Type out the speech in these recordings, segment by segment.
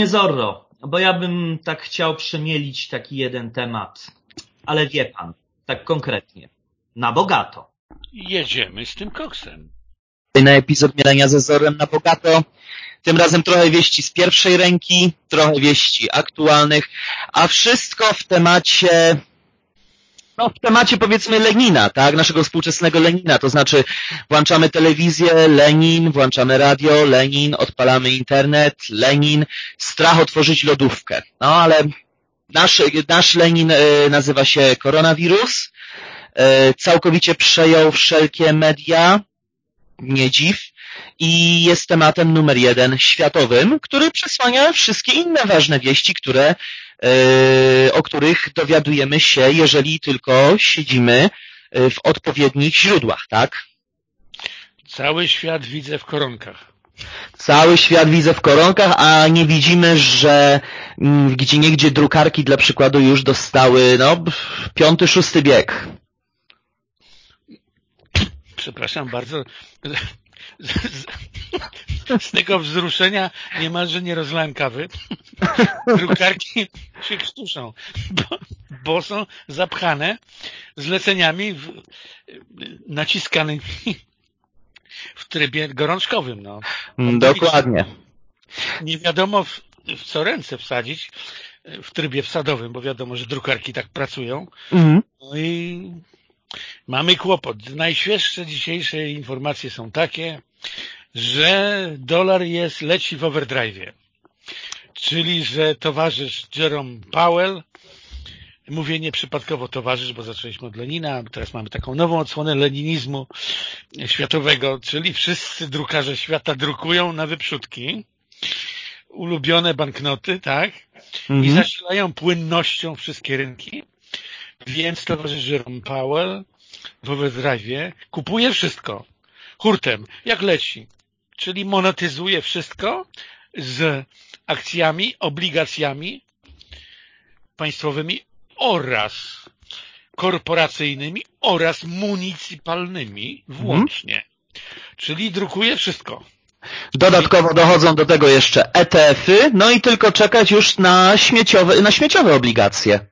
Panie Zorro, bo ja bym tak chciał przemielić taki jeden temat, ale wie pan, tak konkretnie, na bogato. Jedziemy z tym koksem. Na epizod Mielenia ze Zorem na bogato. Tym razem trochę wieści z pierwszej ręki, trochę wieści aktualnych, a wszystko w temacie no, w temacie powiedzmy Lenina, tak, naszego współczesnego Lenina, to znaczy włączamy telewizję, Lenin, włączamy radio, Lenin, odpalamy internet, Lenin, strach otworzyć lodówkę. No ale nasz, nasz Lenin y, nazywa się koronawirus, y, całkowicie przejął wszelkie media, nie dziw, i jest tematem numer jeden światowym, który przesłania wszystkie inne ważne wieści, które, o których dowiadujemy się, jeżeli tylko siedzimy w odpowiednich źródłach, tak? Cały świat widzę w koronkach. Cały świat widzę w koronkach, a nie widzimy, że gdzie niegdzie drukarki dla przykładu już dostały no, piąty, szósty bieg. Przepraszam bardzo, z, z, tego wzruszenia niemalże nie rozlałem kawy. Drukarki się krztuszą, bo, bo są zapchane zleceniami w, naciskanymi w trybie gorączkowym. No. Dokładnie. Nie wiadomo w, w co ręce wsadzić w trybie wsadowym, bo wiadomo, że drukarki tak pracują. Mhm. No i mamy kłopot. Najświeższe dzisiejsze informacje są takie, że dolar jest, leci w overdrive. Czyli, że towarzysz Jerome Powell, mówię nieprzypadkowo towarzysz, bo zaczęliśmy od Lenina, teraz mamy taką nową odsłonę leninizmu światowego, czyli wszyscy drukarze świata drukują na wyprzódki ulubione banknoty, tak? Mhm. I zasilają płynnością wszystkie rynki. Więc towarzysz Jerome Powell w overdrive kupuje wszystko hurtem, jak leci. Czyli monetyzuje wszystko z akcjami, obligacjami państwowymi oraz korporacyjnymi oraz municypalnymi włącznie. Hmm. Czyli drukuje wszystko. Dodatkowo dochodzą do tego jeszcze ETF-y, no i tylko czekać już na śmieciowe, na śmieciowe obligacje.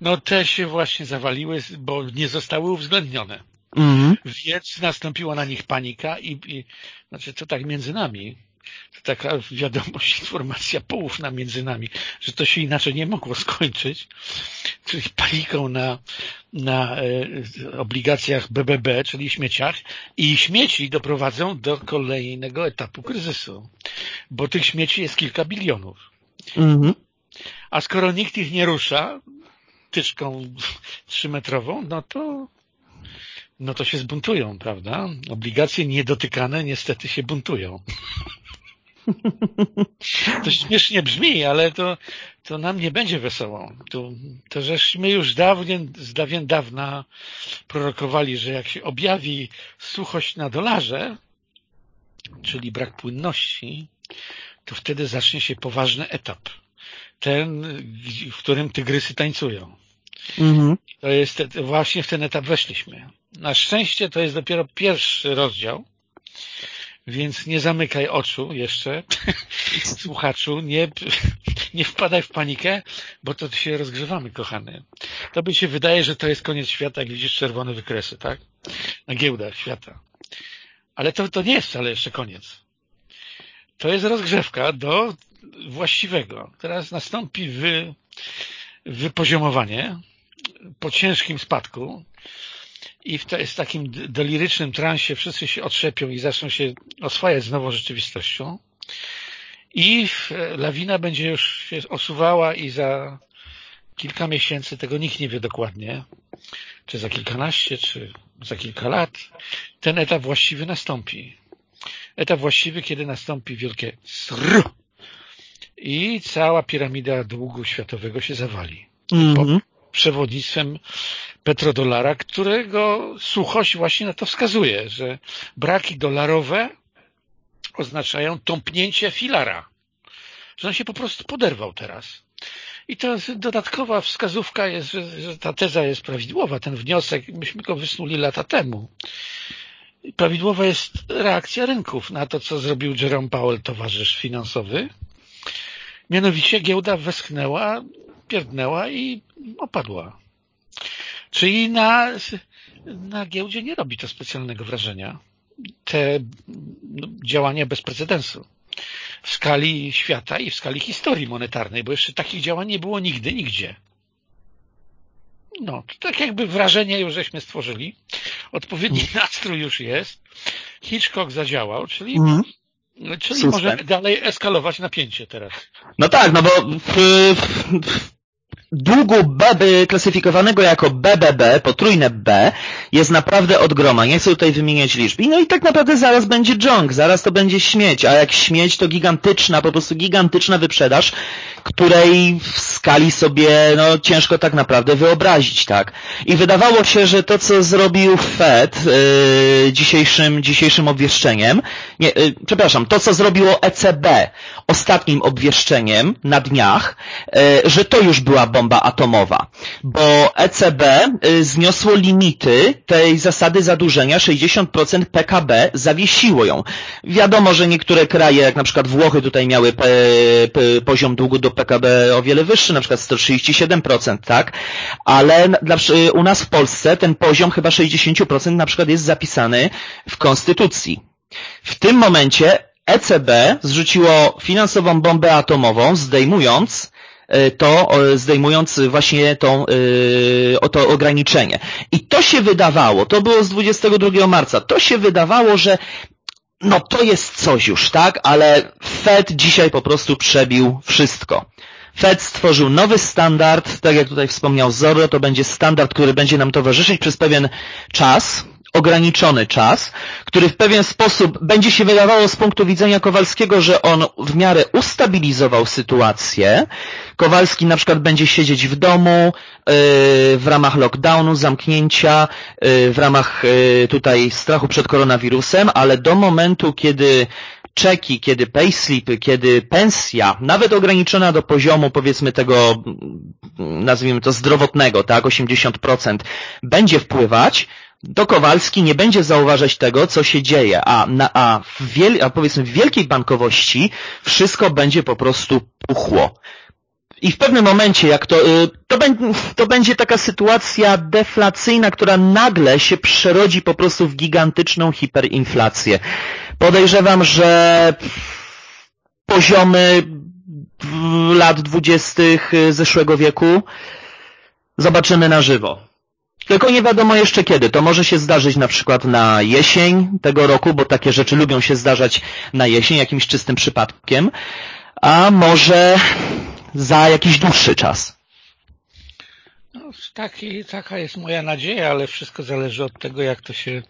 No te się właśnie zawaliły, bo nie zostały uwzględnione. Mhm. Więc nastąpiła na nich panika i, i znaczy to tak między nami, to taka wiadomość, informacja poufna między nami, że to się inaczej nie mogło skończyć, czyli paniką na, na e, obligacjach BBB, czyli śmieciach i śmieci doprowadzą do kolejnego etapu kryzysu, bo tych śmieci jest kilka bilionów. Mhm. A skoro nikt ich nie rusza tyczką trzymetrową, no to no to się zbuntują, prawda? Obligacje niedotykane niestety się buntują. To śmiesznie brzmi, ale to, to nam nie będzie wesoło. To, to żeśmy już dawien, z dawien dawna prorokowali, że jak się objawi suchość na dolarze, czyli brak płynności, to wtedy zacznie się poważny etap. Ten, w którym tygrysy tańcują. Mhm. To jest właśnie w ten etap weszliśmy. Na szczęście to jest dopiero pierwszy rozdział, więc nie zamykaj oczu jeszcze, słuchaczu, nie, nie wpadaj w panikę, bo to się rozgrzewamy, kochany. To by się wydaje, że to jest koniec świata, jak widzisz czerwone wykresy, tak? Na giełdach świata. Ale to, to nie jest wcale jeszcze koniec. To jest rozgrzewka do właściwego. Teraz nastąpi wy, wypoziomowanie po ciężkim spadku i w, takim delirycznym transie wszyscy się otrzepią i zaczną się oswajać z nową rzeczywistością i lawina będzie już się osuwała i za kilka miesięcy, tego nikt nie wie dokładnie, czy za kilkanaście, czy za kilka lat, ten etap właściwy nastąpi. Etap właściwy, kiedy nastąpi wielkie sr i cała piramida długu światowego się zawali. Mm -hmm przewodnictwem petrodolara, którego suchość właśnie na to wskazuje, że braki dolarowe oznaczają tąpnięcie filara, że on się po prostu poderwał teraz. I to dodatkowa wskazówka jest, że, że ta teza jest prawidłowa, ten wniosek, myśmy go wysnuli lata temu. Prawidłowa jest reakcja rynków na to, co zrobił Jerome Powell, towarzysz finansowy, Mianowicie giełda westchnęła, pierdnęła i opadła. Czyli na, na giełdzie nie robi to specjalnego wrażenia. Te no, działania bez precedensu w skali świata i w skali historii monetarnej, bo jeszcze takich działań nie było nigdy, nigdzie. No, to tak jakby wrażenie już żeśmy stworzyli. Odpowiedni mm. nastrój już jest. Hitchcock zadziałał, czyli, mm. czyli możemy dalej eskalować napięcie teraz. No tak, no bo w, w, długu BB klasyfikowanego jako BBB, potrójne B, jest naprawdę od groma. Nie chcę tutaj wymieniać liczb. I no i tak naprawdę zaraz będzie junk, zaraz to będzie śmieć, a jak śmieć to gigantyczna, po prostu gigantyczna wyprzedaż, której w skali sobie, no ciężko tak naprawdę wyobrazić, tak. I wydawało się, że to co zrobił Fed yy, dzisiejszym, dzisiejszym obwieszczeniem, nie, yy, przepraszam, to co zrobiło ECB ostatnim obwieszczeniem na dniach, yy, że to już była bomba atomowa, bo ECB y, zniosło limity tej zasady zadłużenia 60% PKB, zawiesiło ją. Wiadomo, że niektóre kraje, jak na przykład Włochy tutaj miały poziom długu do PKB o wiele wyższy, na przykład 137%, tak? Ale dla, u nas w Polsce ten poziom chyba 60% na przykład jest zapisany w Konstytucji. W tym momencie ECB zrzuciło finansową bombę atomową, zdejmując to zdejmując właśnie tą, e, to ograniczenie. I to się wydawało, to było z 22 marca, to się wydawało, że no to jest coś już, tak? Ale Fed dzisiaj po prostu przebił wszystko. Fed stworzył nowy standard, tak jak tutaj wspomniał Zorro, to będzie standard, który będzie nam towarzyszyć przez pewien czas, ograniczony czas, który w pewien sposób będzie się wydawało z punktu widzenia Kowalskiego, że on w miarę ustabilizował sytuację. Kowalski na przykład będzie siedzieć w domu yy, w ramach lockdownu, zamknięcia, yy, w ramach yy, tutaj strachu przed koronawirusem, ale do momentu, kiedy czeki, kiedy payslipy, kiedy pensja, nawet ograniczona do poziomu powiedzmy tego, nazwijmy to zdrowotnego, tak, 80%, będzie wpływać, to Kowalski nie będzie zauważać tego, co się dzieje, a, na, a, w wiel, a powiedzmy w wielkiej bankowości wszystko będzie po prostu puchło. I w pewnym momencie, jak to, y, to, to będzie taka sytuacja deflacyjna, która nagle się przerodzi po prostu w gigantyczną hiperinflację. Podejrzewam, że poziomy lat dwudziestych zeszłego wieku zobaczymy na żywo. Tylko nie wiadomo jeszcze kiedy. To może się zdarzyć na przykład na jesień tego roku, bo takie rzeczy lubią się zdarzać na jesień jakimś czystym przypadkiem, a może za jakiś dłuższy czas. No, taki, taka jest moja nadzieja, ale wszystko zależy od tego, jak to się,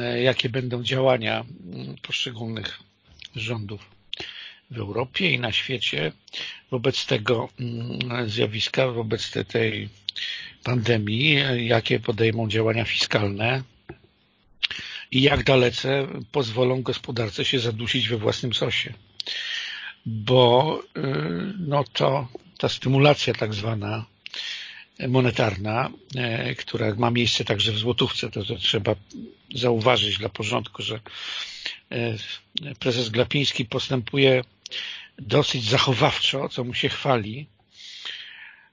e, jakie będą działania mm, poszczególnych rządów w Europie i na świecie wobec tego mm, zjawiska, wobec tej pandemii, jakie podejmą działania fiskalne i jak dalece pozwolą gospodarce się zadusić we własnym sosie. Bo y, no to ta stymulacja tak zwana monetarna, y, która ma miejsce także w złotówce, to, to trzeba zauważyć dla porządku, że y, prezes Glapiński postępuje dosyć zachowawczo, co mu się chwali,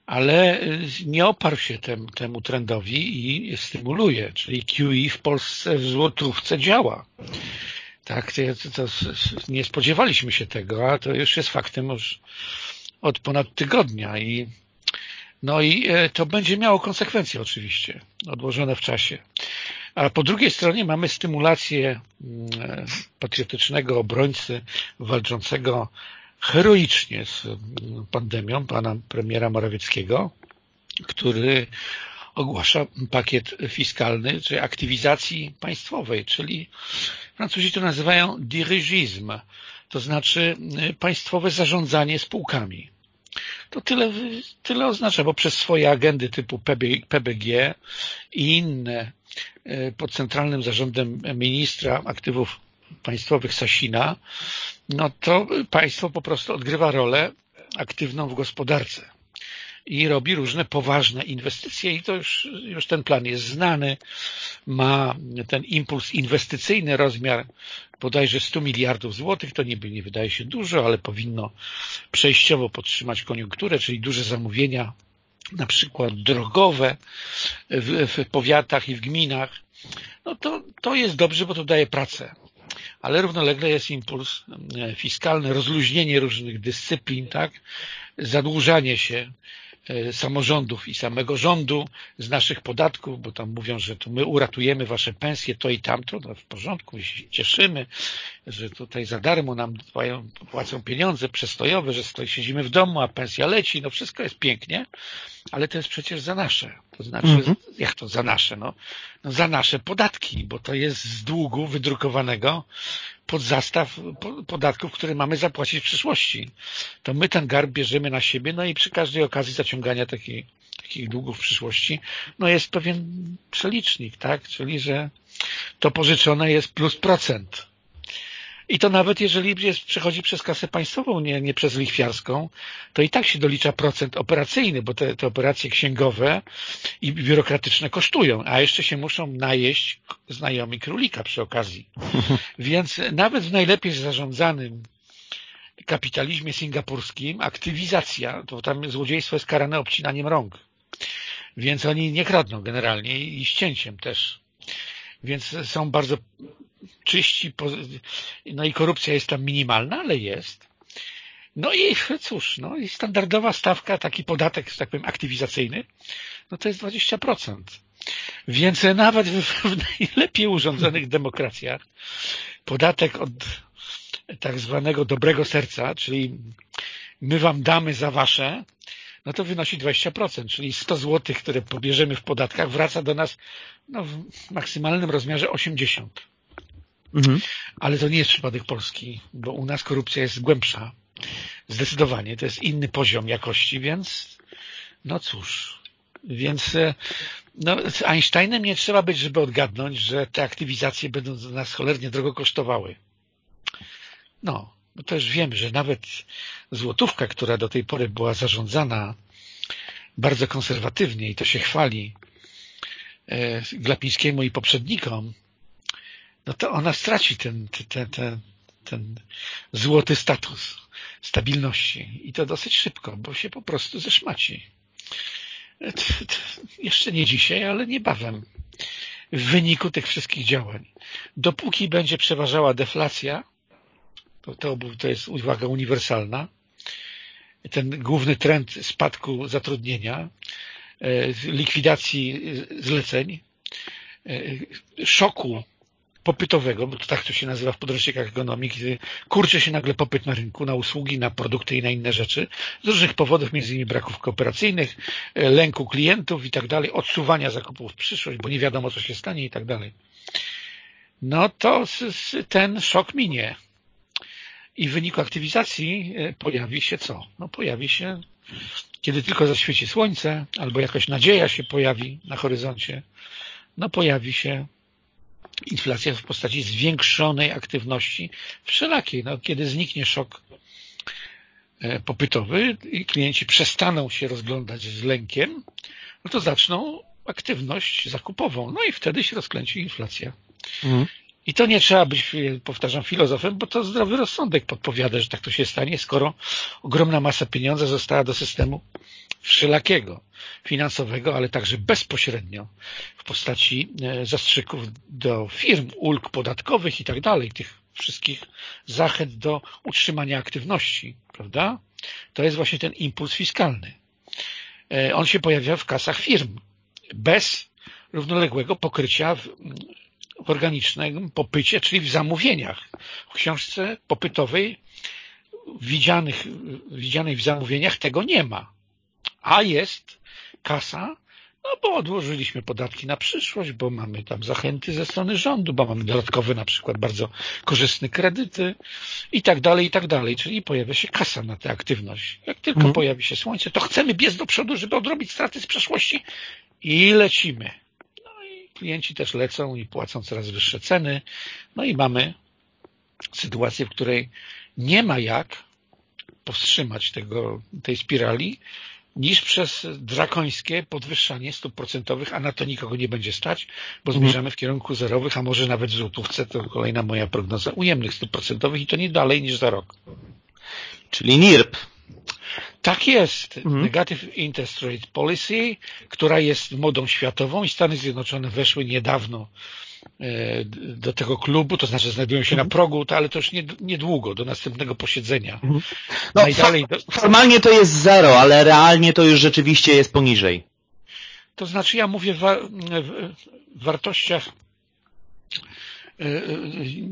ale y, nie oparł się tem, temu trendowi i stymuluje, czyli QE w Polsce w złotówce działa. Tak, to, to, nie spodziewaliśmy się tego, a to już jest faktem już od ponad tygodnia i no i e, to będzie miało konsekwencje oczywiście, odłożone w czasie. A po drugiej stronie mamy stymulację mm, e, patriotycznego obrońcy walczącego heroicznie z pandemią pana premiera Morawieckiego, który ogłasza pakiet fiskalny, czy aktywizacji państwowej, czyli Francuzi to nazywają dirigism, to znaczy państwowe zarządzanie spółkami. To tyle, tyle oznacza, bo przez swoje agendy typu PBG i inne e, pod centralnym zarządem ministra aktywów państwowych Sasina, no to państwo po prostu odgrywa rolę aktywną w gospodarce. i robi różne poważne inwestycje i to już, już ten plan jest znany, ma ten impuls inwestycyjny rozmiar bodajże 100 miliardów złotych, to niby nie wydaje się dużo, ale powinno przejściowo podtrzymać koniunkturę, czyli duże zamówienia, na przykład drogowe w, w powiatach i w gminach, no to, to jest dobrze, bo to daje pracę ale równolegle jest impuls e, fiskalny, rozluźnienie różnych dyscyplin, tak? zadłużanie się e, samorządów i samego rządu z naszych podatków, bo tam mówią, że to my uratujemy wasze pensje, to i tamto, no w porządku, się cieszymy, że tutaj za darmo nam płacą pieniądze przestojowe, że stoi, siedzimy w domu, a pensja leci, no wszystko jest pięknie, ale to jest przecież za nasze. To znaczy, mm -hmm. jak to za nasze? No, no za nasze podatki, bo to jest z długu wydrukowanego pod zastaw podatków, które mamy zapłacić w przyszłości. To my ten garb bierzemy na siebie, no i przy każdej okazji zaciągania takich, takich długów w przyszłości, no jest pewien przelicznik, tak? Czyli, że to pożyczone jest plus procent. I to nawet jeżeli jest, przechodzi przez kasę państwową, nie, nie przez lichwiarską, to i tak się dolicza procent operacyjny, bo te, te operacje księgowe i biurokratyczne kosztują, a jeszcze się muszą najeść znajomi królika przy okazji. Więc nawet w najlepiej zarządzanym kapitalizmie singapurskim aktywizacja, to tam złodziejstwo jest karane obcinaniem rąk. Więc oni nie kradną generalnie i ścięciem też. Więc są bardzo czyści, no i korupcja jest tam minimalna, ale jest. No i cóż, no i standardowa stawka, taki podatek, że tak powiem, aktywizacyjny, no to jest 20%. Więc nawet w, najlepiej urządzonych demokracjach podatek od tak zwanego dobrego serca, czyli my wam damy za wasze, no to wynosi 20%, czyli 100 zł, które pobierzemy w podatkach, wraca do nas no, w maksymalnym rozmiarze 80. Mhm. Ale to nie jest przypadek Polski, bo u nas korupcja jest głębsza. Zdecydowanie. To jest inny poziom jakości, więc no cóż. Więc e, no, z Einsteinem nie trzeba być, żeby odgadnąć, że te aktywizacje będą nas cholernie drogo kosztowały. No, no to już wiemy, że nawet złotówka, która do tej pory była zarządzana bardzo konserwatywnie i to się chwali e, Glapińskiemu i poprzednikom, no to ona straci ten, ten, ten, ten złoty status stabilności i to dosyć szybko, bo się po prostu zeszmaci. Jeszcze nie dzisiaj, ale niebawem w wyniku tych wszystkich działań. Dopóki będzie przeważała deflacja, to, to, to jest uwaga uniwersalna, ten główny trend spadku zatrudnienia, e, likwidacji zleceń, e, szoku popytowego, bo to tak to się nazywa w podręcznikach ekonomii, kiedy kurczy się nagle popyt na rynku, na usługi, na produkty i na inne rzeczy, z różnych powodów, między innymi braków kooperacyjnych, e, lęku klientów i tak dalej, odsuwania zakupów w przyszłość, bo nie wiadomo, co się stanie i tak dalej. No to ten szok minie. I w wyniku aktywizacji e, pojawi się co? No pojawi się, kiedy tylko zaświeci słońce, albo jakaś nadzieja się pojawi na horyzoncie, no pojawi się inflacja w postaci zwiększonej aktywności wszelakiej. No, kiedy zniknie szok e, popytowy i klienci przestaną się rozglądać z lękiem, no to zaczną aktywność zakupową. No i wtedy się rozklęci inflacja. Mhm. I to nie trzeba być, powtarzam, filozofem, bo to zdrowy rozsądek podpowiada, że tak to się stanie, skoro ogromna masa pieniądza została do systemu wszelakiego finansowego, ale także bezpośrednio w postaci e, zastrzyków do firm, ulg podatkowych i tak dalej, tych wszystkich zachęt do utrzymania aktywności, prawda? To jest właśnie ten impuls fiskalny. E, on się pojawia w kasach firm bez równoległego pokrycia w, organicznym popycie, czyli w zamówieniach. W książce popytowej widzianych, widzianej w zamówieniach tego nie ma. A jest kasa, no bo odłożyliśmy podatki na przyszłość, bo mamy tam zachęty ze strony rządu, bo mamy dodatkowe na przykład bardzo korzystne kredyty i tak dalej, i tak dalej. Czyli pojawia się kasa na tę aktywność. Jak tylko mhm. pojawi się słońce, to chcemy biec do przodu, żeby odrobić straty z przeszłości i lecimy. Klienci też lecą i płacą coraz wyższe ceny. No i mamy sytuację, w której nie ma jak powstrzymać tego, tej spirali, niż przez drakońskie podwyższanie stóp procentowych, a na to nikogo nie będzie stać, bo mhm. zmierzamy w kierunku zerowych, a może nawet w złotówce, to kolejna moja prognoza, ujemnych stóp procentowych i to nie dalej niż za rok. Czyli NIRP. Tak jest. Mhm. Negative Interest Rate Policy, która jest modą światową i Stany Zjednoczone weszły niedawno e, do tego klubu, to znaczy znajdują się mhm. na progu, to, ale to już niedługo, do następnego posiedzenia. Mhm. No, Najdalej do... Formalnie to jest zero, ale realnie to już rzeczywiście jest poniżej. To znaczy ja mówię w, w wartościach E, e,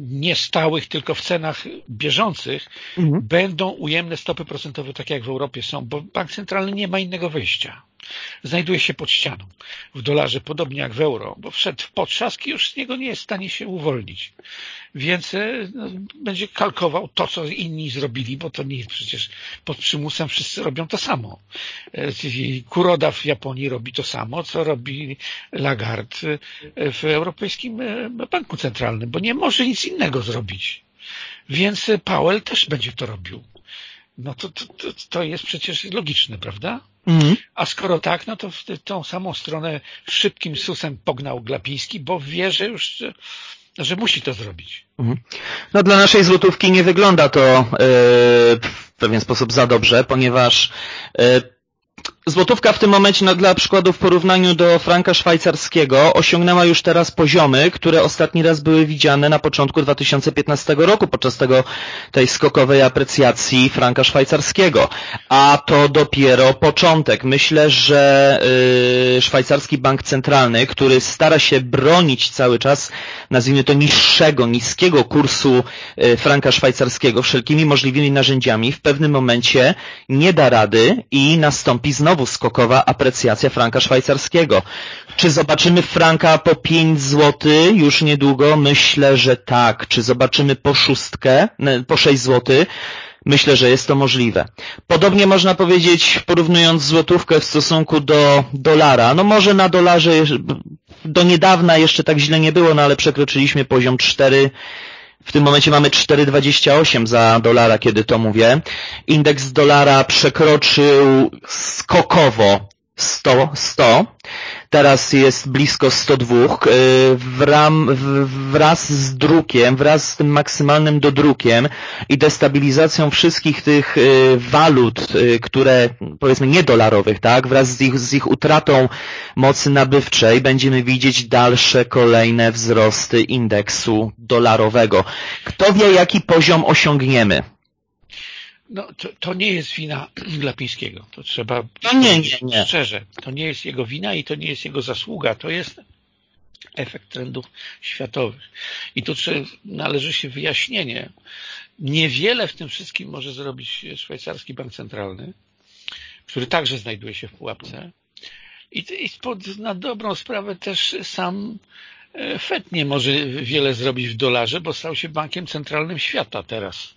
niestałych, tylko w cenach bieżących mhm. będą ujemne stopy procentowe, tak jak w Europie są, bo bank centralny nie ma innego wyjścia znajduje się pod ścianą w dolarze, podobnie jak w euro, bo wszedł w potrzask i już z niego nie jest w stanie się uwolnić. Więc e, no, będzie kalkował to, co inni zrobili, bo to nie jest przecież pod przymusem wszyscy robią to samo. E, Kuroda w Japonii robi to samo, co robi Lagarde w Europejskim e, Banku Centralnym, bo nie może nic innego zrobić. Więc Powell też będzie to robił. No to, to, to jest przecież logiczne, prawda? Mhm. A skoro tak, no to w tą samą stronę szybkim susem pognał Glapiński, bo wie, że już że musi to zrobić. Mhm. No dla naszej złotówki nie wygląda to yy, w pewien sposób za dobrze, ponieważ yy, Złotówka w tym momencie, no, dla przykładu w porównaniu do franka szwajcarskiego, osiągnęła już teraz poziomy, które ostatni raz były widziane na początku 2015 roku, podczas tego, tej skokowej aprecjacji franka szwajcarskiego. A to dopiero początek. Myślę, że yy, szwajcarski bank centralny, który stara się bronić cały czas, nazwijmy to niższego, niskiego kursu yy, franka szwajcarskiego wszelkimi możliwymi narzędziami, w pewnym momencie nie da rady i nastąpi znowu skokowa aprecjacja franka szwajcarskiego. Czy zobaczymy franka po 5 zł już niedługo? Myślę, że tak. Czy zobaczymy po szóstkę, po 6 zł? Myślę, że jest to możliwe. Podobnie można powiedzieć, porównując złotówkę w stosunku do dolara. No może na dolarze do niedawna jeszcze tak źle nie było, no ale przekroczyliśmy poziom 4 w tym momencie mamy 4,28 za dolara, kiedy to mówię. Indeks dolara przekroczył skokowo 100, 100. Teraz jest blisko 102. Y, w ram, wraz z drukiem, wraz z tym maksymalnym dodrukiem i destabilizacją wszystkich tych y, walut, y, które powiedzmy niedolarowych, tak, wraz z ich, z ich utratą mocy nabywczej będziemy widzieć dalsze kolejne wzrosty indeksu dolarowego. Kto wie, jaki poziom osiągniemy? No, to, to, nie jest wina Glapińskiego. To trzeba no nie, nie, nie. szczerze. To nie jest jego wina i to nie jest jego zasługa. To jest efekt trendów światowych. I tu należy się wyjaśnienie. Niewiele w tym wszystkim może zrobić szwajcarski bank centralny, który także znajduje się w pułapce. I, i spod, na dobrą sprawę też sam e, Fed nie może wiele zrobić w dolarze, bo stał się bankiem centralnym świata teraz.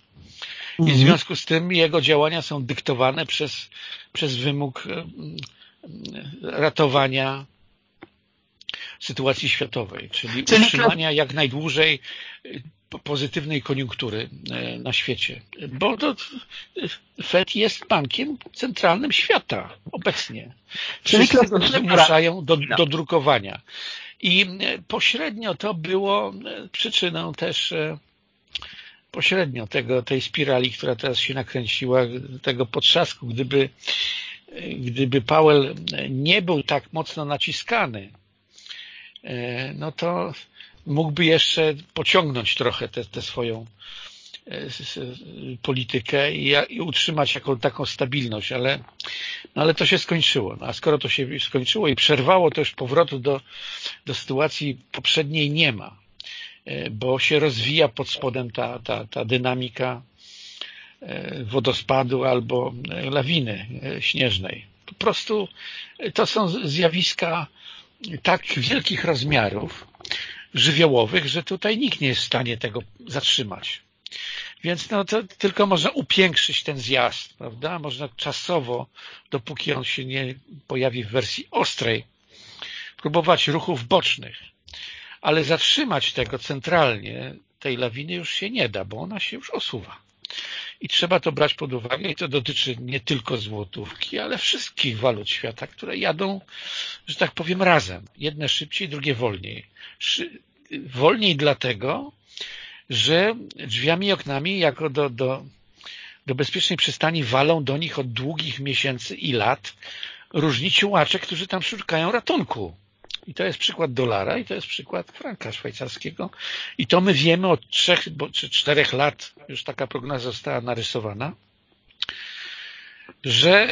I w mhm. związku z tym jego działania są dyktowane przez, przez wymóg e, ratowania sytuacji światowej, czyli, czyli utrzymania jak najdłużej e, pozytywnej koniunktury e, na świecie. Bo to Fed jest bankiem centralnym świata obecnie. Wszyscy go zmuszają do, do drukowania. I pośrednio to było przyczyną też pośrednio tego, tej spirali, która teraz się nakręciła, tego potrzasku, gdyby, gdyby Powell nie był tak mocno naciskany, e, no to mógłby jeszcze pociągnąć trochę tę swoją e, politykę i, i, utrzymać jaką, taką stabilność, ale, no ale to się skończyło. No a skoro to się skończyło i przerwało, to już powrotu do, do sytuacji poprzedniej nie ma. E, bo się rozwija pod spodem ta, ta, ta dynamika e, wodospadu albo e, lawiny śnieżnej. Po prostu to są zjawiska tak wielkich rozmiarów żywiołowych, że tutaj nikt nie jest w stanie tego zatrzymać. Więc no to tylko można upiększyć ten zjazd, prawda? Można czasowo, dopóki on się nie pojawi w wersji ostrej, próbować ruchów bocznych ale zatrzymać tego centralnie, tej lawiny już się nie da, bo ona się już osuwa. I trzeba to brać pod uwagę i to dotyczy nie tylko złotówki, ale wszystkich walut świata, które jadą, że tak powiem, razem. Jedne szybciej, drugie wolniej. Wolniej dlatego, że drzwiami i oknami jako do, do, do bezpiecznej przystani walą do nich od długich miesięcy i lat różni ciułacze, którzy tam szukają ratunku. I to jest przykład dolara i to jest przykład franka szwajcarskiego. I to my wiemy od trzech czy czterech lat, już taka prognoza została narysowana, że,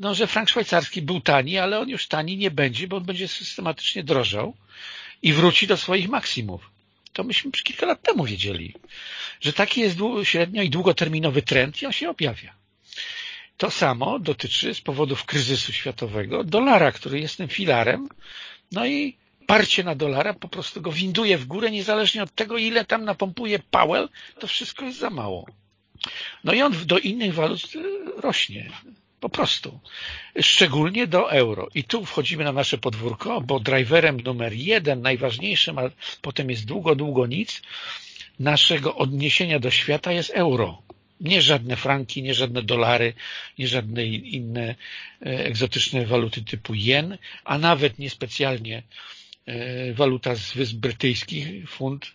no, że frank szwajcarski był tani, ale on już tani nie będzie, bo on będzie systematycznie drożał i wróci do swoich maksimów. To myśmy kilka lat temu wiedzieli, że taki jest średnio i długoterminowy trend i on się objawia. To samo dotyczy z powodów kryzysu światowego dolara, który jest tym filarem, no i parcie na dolara po prostu go winduje w górę, niezależnie od tego, ile tam napompuje Powell, to wszystko jest za mało. No i on do innych walut e, rośnie. Po prostu. Szczególnie do euro. I tu wchodzimy na nasze podwórko, bo driverem numer jeden, najważniejszym, a potem jest długo, długo nic, naszego odniesienia do świata jest euro. Nie żadne franki, nie żadne dolary, nie żadne inne e, egzotyczne waluty typu jen, a nawet niespecjalnie e, waluta z Wysp Brytyjskich, funt.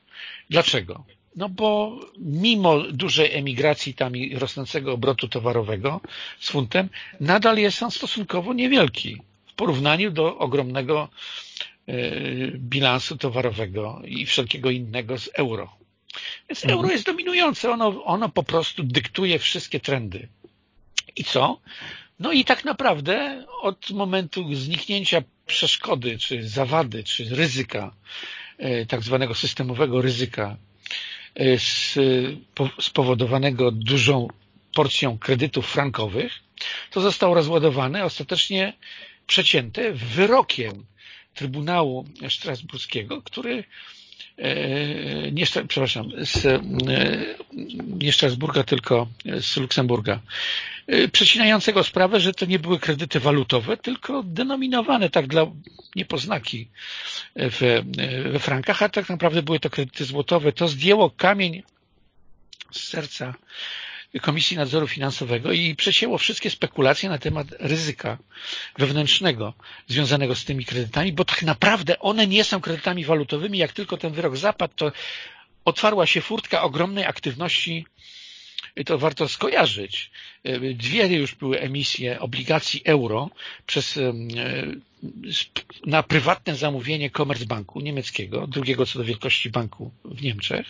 Dlaczego? No bo mimo dużej emigracji tam i rosnącego obrotu towarowego z funtem, nadal jest on stosunkowo niewielki w porównaniu do ogromnego e, bilansu towarowego i wszelkiego innego z euro. Więc mhm. euro jest dominujące, ono, ono po prostu dyktuje wszystkie trendy. I co? No i tak naprawdę od momentu zniknięcia przeszkody, czy zawady, czy ryzyka, e, tak zwanego systemowego ryzyka e, spowodowanego dużą porcją kredytów frankowych, to zostało rozładowane, ostatecznie przecięte wyrokiem Trybunału Strasburskiego, który nie, przepraszam, z, e, nie Strasburga, tylko z Luksemburga, e, przecinającego sprawę, że to nie były kredyty walutowe, tylko denominowane tak dla niepoznaki w, we frankach, a tak naprawdę były to kredyty złotowe. To zdjęło kamień z serca Komisji Nadzoru Finansowego i przecięło wszystkie spekulacje na temat ryzyka wewnętrznego związanego z tymi kredytami, bo tak naprawdę one nie są kredytami walutowymi. Jak tylko ten wyrok zapadł, to otwarła się furtka ogromnej aktywności to warto skojarzyć. Dwie już były emisje obligacji euro przez, na prywatne zamówienie Commerzbanku niemieckiego, drugiego co do wielkości banku w Niemczech,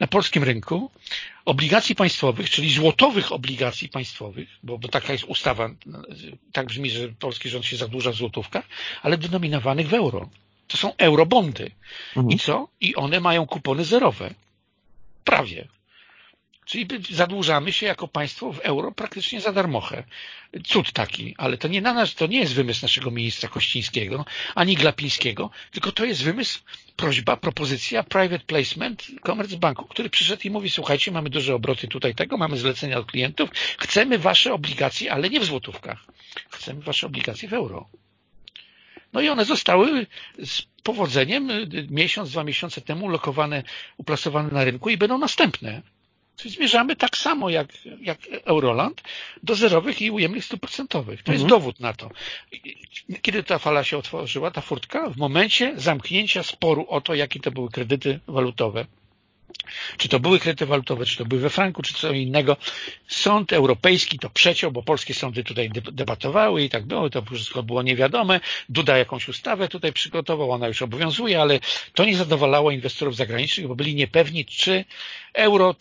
na polskim rynku, obligacji państwowych, czyli złotowych obligacji państwowych, bo, bo taka jest ustawa, tak brzmi, że polski rząd się zadłuża w złotówkach, ale denominowanych w euro. To są eurobondy. Mhm. I co? I one mają kupony zerowe. Prawie. Czyli zadłużamy się jako państwo w euro praktycznie za darmochę. Cud taki, ale to nie na nas, to nie jest wymysł naszego ministra Kościńskiego, ani Glapińskiego, tylko to jest wymysł, prośba, propozycja, private placement Commerzbanku, który przyszedł i mówi, słuchajcie, mamy duże obroty tutaj tego, mamy zlecenia od klientów, chcemy wasze obligacje, ale nie w złotówkach. Chcemy wasze obligacje w euro. No i one zostały z powodzeniem miesiąc, dwa miesiące temu lokowane, uplasowane na rynku i będą następne. Czyli zmierzamy tak samo jak, jak Euroland do zerowych i ujemnych stóp procentowych. To mhm. jest dowód na to. Kiedy ta fala się otworzyła, ta furtka? W momencie zamknięcia sporu o to, jakie to były kredyty walutowe. Czy to były kredyty walutowe, czy to były we franku, czy co innego. Sąd europejski to przeciął, bo polskie sądy tutaj debatowały i tak było, to wszystko było niewiadome. Duda jakąś ustawę tutaj przygotował, ona już obowiązuje, ale to nie zadowalało inwestorów zagranicznych, bo byli niepewni, czy euro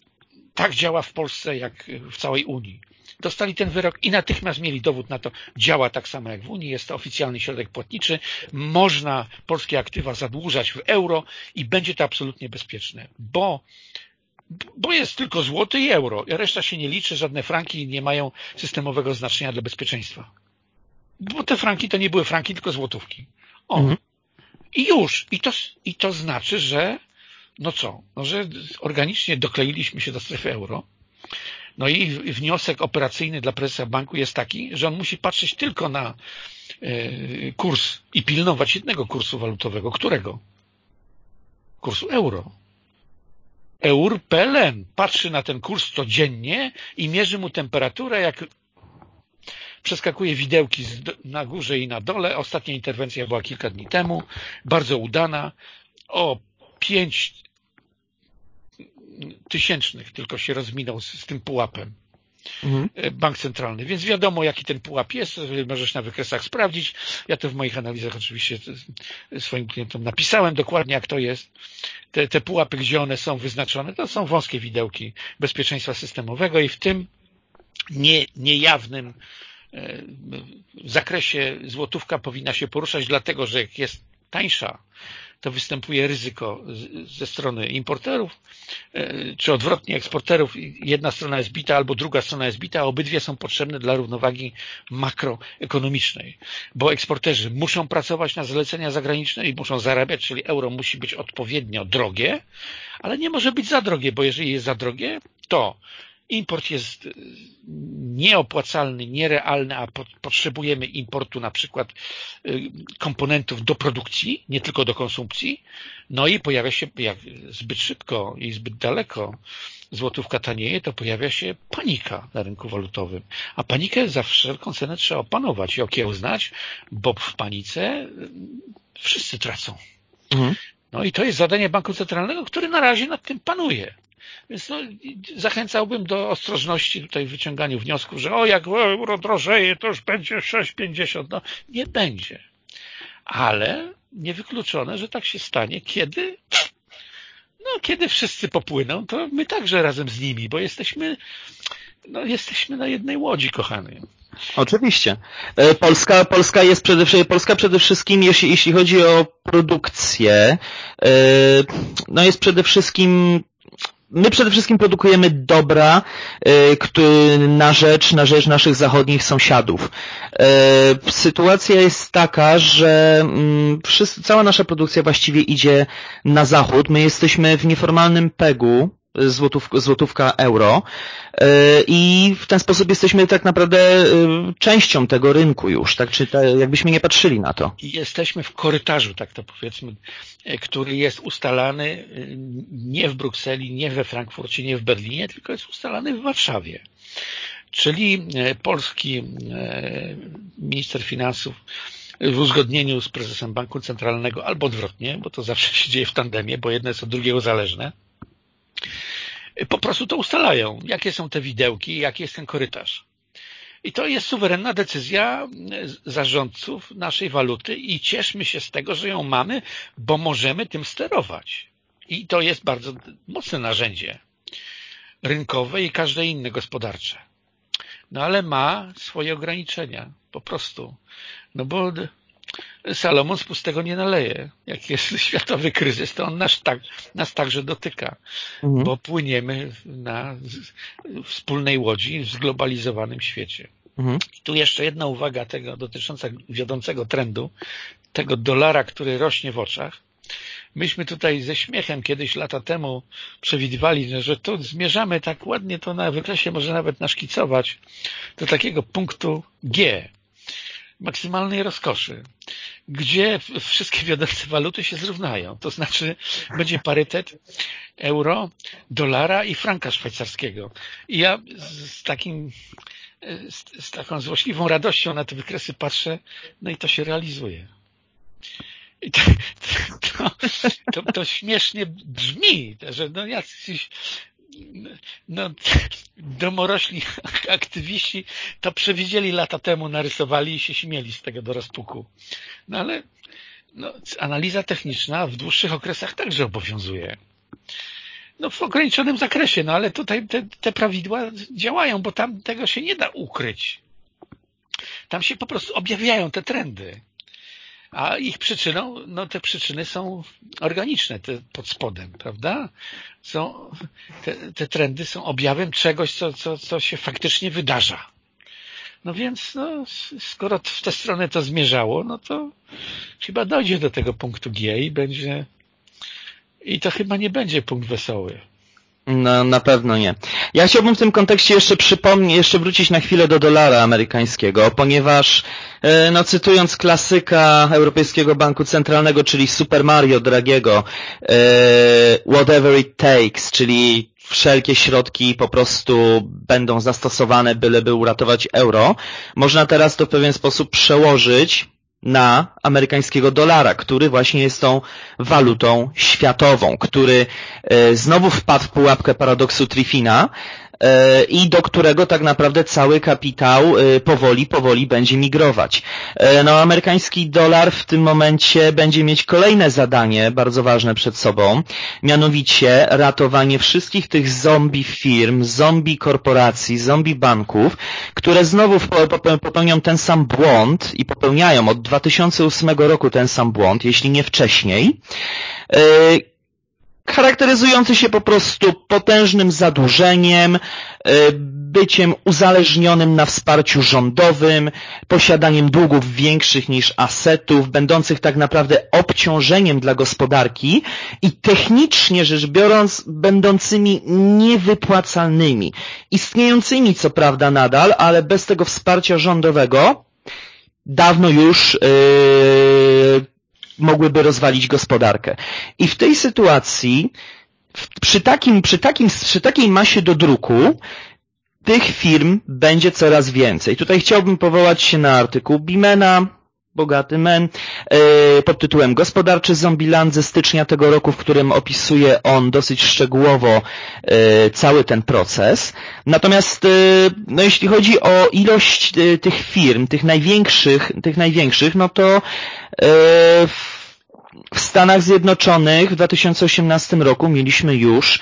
tak działa w Polsce jak w całej Unii. Dostali ten wyrok i natychmiast mieli dowód na to, działa tak samo jak w Unii, jest to oficjalny środek płatniczy, można polskie aktywa zadłużać w euro i będzie to absolutnie bezpieczne, bo bo jest tylko złoty i euro, reszta się nie liczy, żadne franki nie mają systemowego znaczenia dla bezpieczeństwa. Bo te franki to nie były franki, tylko złotówki. O. Mhm. I już. I to, I to znaczy, że no co? No, że organicznie dokleiliśmy się do strefy euro. No i wniosek operacyjny dla prezesa banku jest taki, że on musi patrzeć tylko na e, kurs i pilnować jednego kursu walutowego. Którego? Kursu euro. EUR-PLN patrzy na ten kurs codziennie i mierzy mu temperaturę, jak przeskakuje widełki na górze i na dole. Ostatnia interwencja była kilka dni temu, bardzo udana. O 5 tysięcznych tylko się rozminął z, z tym pułapem mhm. E, bank centralny, więc wiadomo jaki ten pułap jest, możesz na wykresach sprawdzić. Ja to w moich analizach oczywiście swoim klientom napisałem dokładnie jak to jest. Te, te pułapy, gdzie one są wyznaczone, to są wąskie widełki bezpieczeństwa systemowego i w tym nie, niejawnym e, zakresie złotówka powinna się poruszać, dlatego że jak jest tańsza to występuje ryzyko ze strony importerów, e, czy odwrotnie eksporterów. Jedna strona jest bita albo druga strona jest bita, a obydwie są potrzebne dla równowagi makroekonomicznej, bo eksporterzy muszą pracować na zlecenia zagraniczne i muszą zarabiać, czyli euro musi być odpowiednio drogie, ale nie może być za drogie, bo jeżeli jest za drogie, to import jest nieopłacalny, nierealny, a potrzebujemy importu na przykład y, komponentów do produkcji, nie tylko do konsumpcji, no i pojawia się, jak zbyt szybko i zbyt daleko złotówka tanieje, to pojawia się panika na rynku walutowym. A panikę za wszelką cenę trzeba opanować i okiełznać, bo w panice y, wszyscy tracą. Mhm. No i to jest zadanie Banku Centralnego, który na razie nad tym panuje. Więc no, zachęcałbym do ostrożności tutaj w wyciąganiu wniosków, że o, jak euro drożeje, to już będzie 6,50. No, nie będzie. Ale niewykluczone, że tak się stanie, kiedy no, kiedy wszyscy popłyną, to my także razem z nimi, bo jesteśmy no, jesteśmy na jednej łodzi, kochany. Oczywiście. E, Polska, Polska jest przede wszystkim, Polska przede wszystkim, jeśli, jeśli chodzi o produkcję, e, no jest przede wszystkim my przede wszystkim produkujemy dobra y, na rzecz, na rzecz naszych zachodnich sąsiadów. Y, sytuacja jest taka, że mm, cała nasza produkcja właściwie idzie na zachód. My jesteśmy w nieformalnym pegu złotówka, złotówka euro e, i w ten sposób jesteśmy tak naprawdę e, częścią tego rynku już, tak czy jakbyśmy nie patrzyli na to. Jesteśmy w korytarzu, tak to powiedzmy, e, który jest ustalany nie w Brukseli, nie we Frankfurcie, nie w Berlinie, tylko jest ustalany w Warszawie. Czyli polski minister finansów w uzgodnieniu z prezesem Banku Centralnego albo odwrotnie, bo to zawsze się dzieje w tandemie, bo jedne jest od drugiego zależne, po prostu to ustalają, jakie są te widełki, jaki jest ten korytarz. I to jest suwerenna decyzja zarządców naszej waluty i cieszmy się z tego, że ją mamy, bo możemy tym sterować. I to jest bardzo mocne narzędzie rynkowe i każde inne gospodarcze. No ale ma swoje ograniczenia, po prostu. No bo Salomon z pustego nie naleje. Jak jest światowy kryzys, to on nas, tak, nas także dotyka, mhm. bo płyniemy na wspólnej łodzi w zglobalizowanym świecie. Mhm. Tu jeszcze jedna uwaga tego dotycząca wiodącego trendu, tego dolara, który rośnie w oczach. Myśmy tutaj ze śmiechem kiedyś lata temu przewidywali, że tu zmierzamy tak ładnie to na wykresie może nawet naszkicować do takiego punktu G, maksymalnej rozkoszy gdzie wszystkie wiodące waluty się zrównają. To znaczy będzie parytet euro, dolara i franka szwajcarskiego. I ja z takim z, z taką złośliwą radością na te wykresy patrzę, no i to się realizuje. I to, to, to, to śmiesznie brzmi, że no jacyś no, domorośli aktywiści to przewidzieli lata temu, narysowali i się śmieli z tego do rozpuku. No ale no, analiza techniczna w dłuższych okresach także obowiązuje. No w ograniczonym zakresie, no ale tutaj te, te prawidła działają, bo tam tego się nie da ukryć. Tam się po prostu objawiają te trendy. A ich przyczyną, no te przyczyny są organiczne, te pod spodem, prawda? Są, te, te trendy są objawem czegoś, co, co, co się faktycznie wydarza. No więc, no, skoro w tę stronę to zmierzało, no to chyba dojdzie do tego punktu G i będzie, i to chyba nie będzie punkt wesoły. No, na pewno nie. Ja chciałbym w tym kontekście jeszcze przypomnieć, jeszcze wrócić na chwilę do dolara amerykańskiego, ponieważ, e, no cytując klasyka Europejskiego Banku Centralnego, czyli Super Mario Dragiego, e, whatever it takes, czyli wszelkie środki po prostu będą zastosowane, byleby uratować euro, można teraz to w pewien sposób przełożyć na amerykańskiego dolara, który właśnie jest tą walutą światową, który e, znowu wpadł w pułapkę paradoksu Triffina, E, i do którego tak naprawdę cały kapitał e, powoli, powoli będzie migrować. E, no, amerykański dolar w tym momencie będzie mieć kolejne zadanie bardzo ważne przed sobą, mianowicie ratowanie wszystkich tych zombie firm, zombie korporacji, zombie banków, które znowu popełnią ten sam błąd i popełniają od 2008 roku ten sam błąd, jeśli nie wcześniej, charakteryzujący się po prostu potężnym zadłużeniem, e, byciem uzależnionym na wsparciu rządowym, posiadaniem długów większych niż asetów, będących tak naprawdę obciążeniem dla gospodarki i technicznie rzecz biorąc, będącymi niewypłacalnymi. Istniejącymi co prawda nadal, ale bez tego wsparcia rządowego dawno już yy, mogłyby rozwalić gospodarkę. I w tej sytuacji, przy, takim, przy, takim, przy takiej masie do druku, tych firm będzie coraz więcej. Tutaj chciałbym powołać się na artykuł Bimena, Bogaty Men, e, pod tytułem Gospodarczy Zombieland ze stycznia tego roku, w którym opisuje on dosyć szczegółowo e, cały ten proces. Natomiast e, no, jeśli chodzi o ilość tych firm, tych największych, tych największych, no to w Stanach Zjednoczonych w 2018 roku mieliśmy już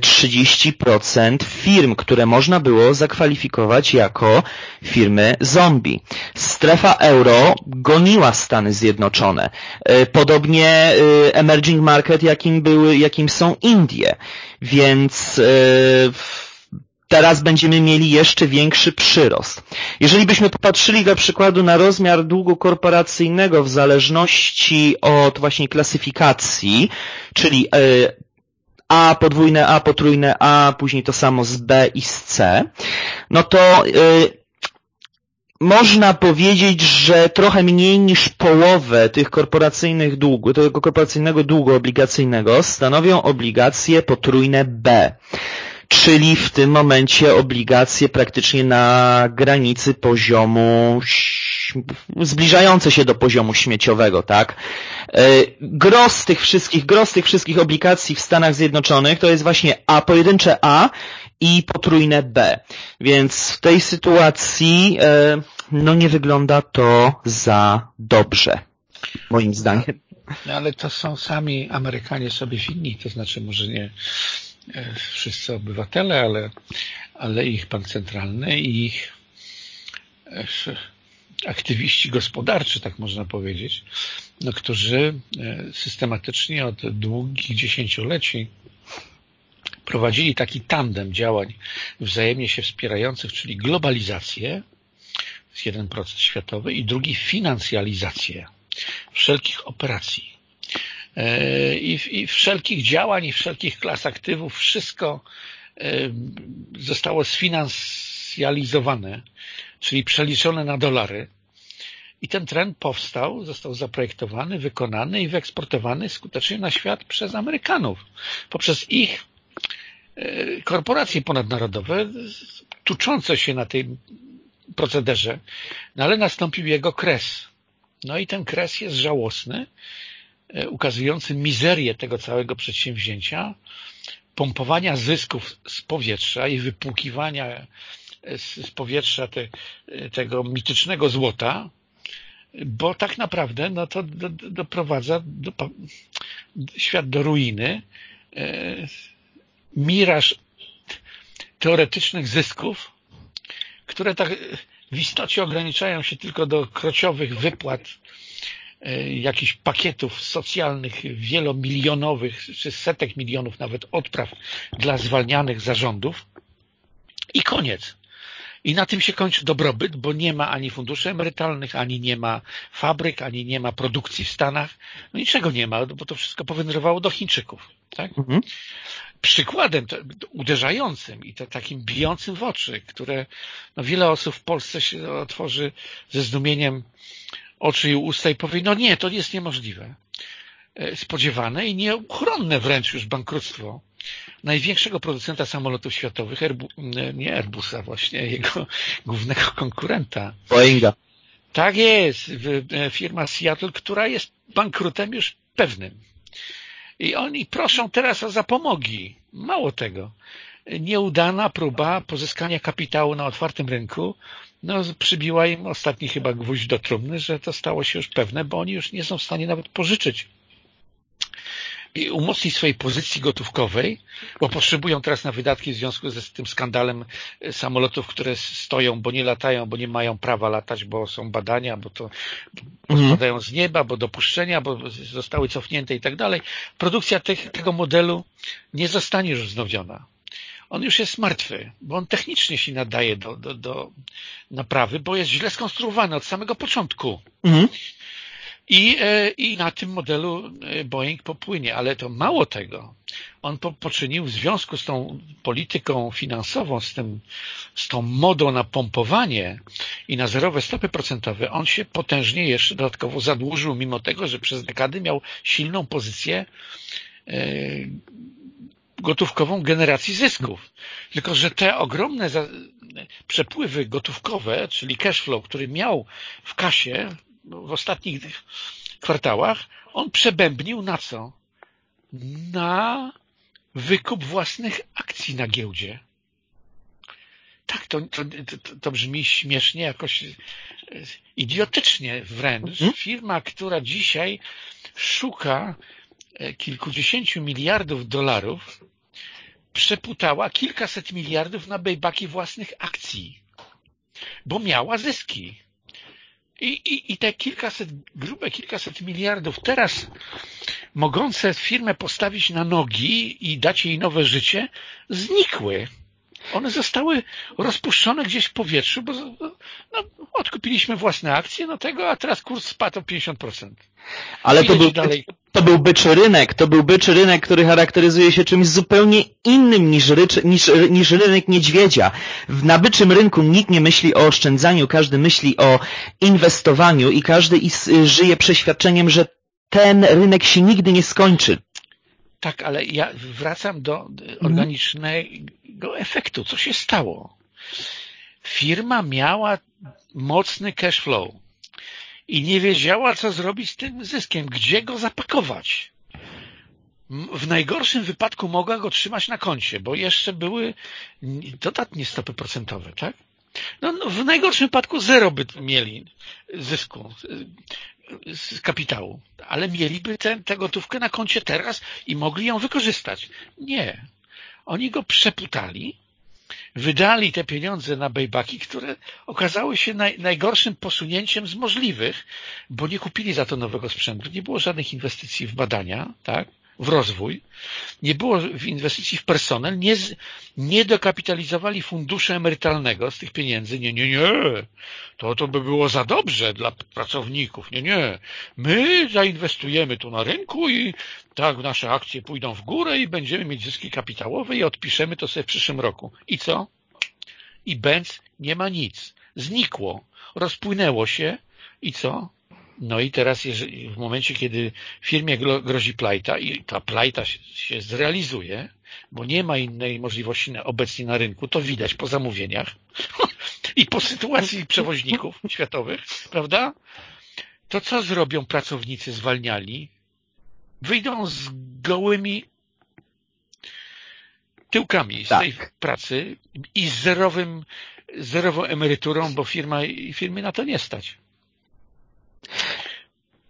30% e, firm, które można było zakwalifikować jako firmy zombie. Strefa euro goniła Stany Zjednoczone. E, podobnie e, emerging market, jakim były, jakim są Indie. Więc teraz będziemy mieli jeszcze większy przyrost. Jeżeli byśmy popatrzyli dla przykładu na rozmiar długu korporacyjnego w zależności od właśnie klasyfikacji, czyli e, A, podwójne A, potrójne A, później to samo z B i z C, no to e, można powiedzieć, że trochę mniej niż połowę tych korporacyjnych długu, tego korporacyjnego długu obligacyjnego stanowią obligacje potrójne B czyli w tym momencie obligacje praktycznie na granicy poziomu zbliżające się do poziomu śmieciowego, tak? E, gros tych wszystkich, gros tych wszystkich obligacji w Stanach Zjednoczonych to jest właśnie A, pojedyncze A i potrójne B. Więc w tej sytuacji e, no nie wygląda to za dobrze, moim zdaniem. No, ale to są sami Amerykanie sobie winni, to znaczy może nie wszyscy obywatele, ale, ale ich bank centralny i ich e, aktywiści gospodarczy, tak można powiedzieć, no, którzy e, systematycznie od długich dziesięcioleci prowadzili taki tandem działań wzajemnie się wspierających, czyli globalizację, jeden proces światowy i drugi finansjalizację wszelkich operacji. E, i, i wszelkich działań i wszelkich klas aktywów wszystko e, zostało sfinansjalizowane, czyli przeliczone na dolary. I ten trend powstał, został zaprojektowany, wykonany i wyeksportowany skutecznie na świat przez Amerykanów. Poprzez ich e, korporacje ponadnarodowe, tuczące się na tym procederze, no ale nastąpił jego kres. No i ten kres jest żałosny E, ukazujący mizerię tego całego przedsięwzięcia, pompowania zysków z powietrza i wypłukiwania e, z, powietrza te, e, tego mitycznego złota, bo tak naprawdę no to do, doprowadza do, świat do ruiny. Miraż teoretycznych zysków, które tak w istocie ograniczają się tylko do krociowych wypłat E, jakichś pakietów socjalnych wielomilionowych, czy setek milionów nawet odpraw dla zwalnianych zarządów i koniec. I na tym się kończy dobrobyt, bo nie ma ani funduszy emerytalnych, ani nie ma fabryk, ani nie ma produkcji w Stanach. No niczego nie ma, bo to wszystko powędrowało do Chińczyków. Tak? Mhm. Przykładem uderzającym i to takim bijącym w oczy, które no, wiele osób w Polsce się otworzy ze zdumieniem oczy i usta i powie, no nie, to jest niemożliwe. E, spodziewane i nieuchronne wręcz już bankructwo największego producenta samolotów światowych, Airbu nie Airbusa właśnie, jego głównego konkurenta. Boeinga. Tak jest, e, firma Seattle, która jest bankrutem już pewnym. I oni proszą teraz o zapomogi. Mało tego. Nieudana próba pozyskania kapitału na otwartym rynku no, przybiła im ostatni chyba gwóźdź do trumny, że to stało się już pewne, bo oni już nie są w stanie nawet pożyczyć i umocnić swojej pozycji gotówkowej, bo potrzebują teraz na wydatki w związku ze z tym skandalem e, samolotów, które stoją, bo nie latają, bo nie mają prawa latać, bo są badania, bo to mhm. spadają z nieba, bo dopuszczenia, bo zostały cofnięte i tak dalej. Produkcja tych, tego modelu nie zostanie już wznowiona. On już jest martwy, bo on technicznie się nadaje do, do, do naprawy, bo jest źle skonstruowany od samego początku. Mhm. I, e, I na tym modelu e, Boeing popłynie, ale to mało tego. On poczynił w związku z tą polityką finansową, z, tym, z tą modą na pompowanie i na zerowe stopy procentowe, on się potężnie jeszcze dodatkowo zadłużył, mimo tego, że przez dekady miał silną pozycję e, gotówkową generacji zysków. Tylko, że te ogromne przepływy gotówkowe, czyli cash flow, który miał w kasie w ostatnich kwartałach, on przebębnił na co? Na wykup własnych akcji na giełdzie. Tak, to, to, to, brzmi śmiesznie, jakoś e, idiotycznie wręcz. Mhm. Firma, która dzisiaj szuka e, kilkudziesięciu miliardów dolarów, przeputała kilkaset miliardów na bejbaki własnych akcji, bo miała zyski. I, i, I te kilkaset, grube kilkaset miliardów teraz mogące firmę postawić na nogi i dać jej nowe życie, znikły. One zostały rozpuszczone gdzieś w powietrzu, bo no, odkupiliśmy własne akcje, no tego, a teraz kurs spadł o 50%. Ale to był, dalej. to był byczy rynek, to był byczy rynek, który charakteryzuje się czymś zupełnie innym niż, rycz, niż, niż rynek niedźwiedzia. Na byczym rynku nikt nie myśli o oszczędzaniu, każdy myśli o inwestowaniu i każdy żyje przeświadczeniem, że ten rynek się nigdy nie skończy. Tak, ale ja wracam do organicznego efektu. Co się stało? Firma miała mocny cash flow i nie wiedziała, co zrobić z tym zyskiem, gdzie go zapakować. W najgorszym wypadku mogła go trzymać na koncie, bo jeszcze były dodatnie stopy procentowe, tak? No, no w najgorszym wypadku zero by mieli zysku z kapitału, ale mieliby tę gotówkę na koncie teraz i mogli ją wykorzystać. Nie. Oni go przeputali, wydali te pieniądze na baybacki, które okazały się naj, najgorszym posunięciem z możliwych, bo nie kupili za to nowego sprzętu, nie było żadnych inwestycji w badania, tak? W rozwój, nie było inwestycji w personel, nie, nie dokapitalizowali funduszu emerytalnego z tych pieniędzy. Nie, nie, nie. To, to by było za dobrze dla pracowników. Nie, nie. My zainwestujemy tu na rynku i tak nasze akcje pójdą w górę i będziemy mieć zyski kapitałowe i odpiszemy to sobie w przyszłym roku. I co? I Benz nie ma nic. Znikło. Rozpłynęło się i co? No i teraz jeżeli, w momencie, kiedy firmie grozi plajta i ta plajta się, się zrealizuje, bo nie ma innej możliwości na, obecnie na rynku, to widać po zamówieniach i po sytuacji przewoźników światowych, prawda? To co zrobią pracownicy zwalniali? Wyjdą z gołymi tyłkami z tak. tej pracy i z zerowym, zerową emeryturą, bo firma, firmy na to nie stać.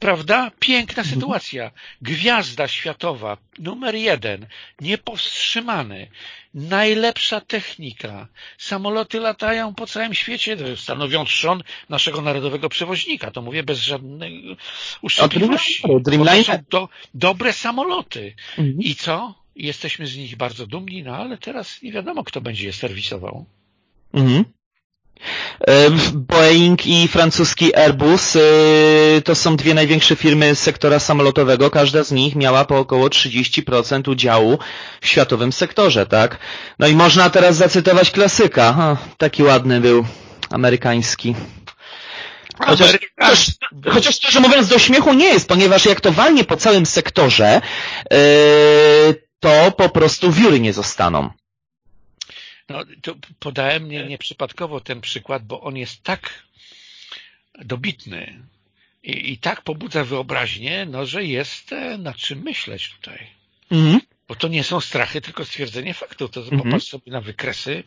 Prawda? Piękna mhm. sytuacja. Gwiazda światowa, numer jeden, niepowstrzymany, najlepsza technika. Samoloty latają po całym świecie, stanowią trzon naszego narodowego przewoźnika. To mówię bez żadnej uszczypliwości. To są do, dobre samoloty. Mhm. I co? Jesteśmy z nich bardzo dumni, no ale teraz nie wiadomo, kto będzie je serwisował. Mhm. Boeing i francuski Airbus to są dwie największe firmy sektora samolotowego. Każda z nich miała po około 30% udziału w światowym sektorze, tak? No i można teraz zacytować klasyka. Taki ładny był amerykański. Chociaż, chociaż, chociaż szczerze mówiąc do śmiechu nie jest, ponieważ jak to walnie po całym sektorze, to po prostu wióry nie zostaną. No, to podałem nie, nieprzypadkowo ten przykład, bo on jest tak dobitny i, i tak pobudza wyobraźnię, no, że jest e, nad czym myśleć tutaj. Mhm. Bo to nie są strachy, tylko stwierdzenie faktu. To mhm. popatrz sobie na wykresy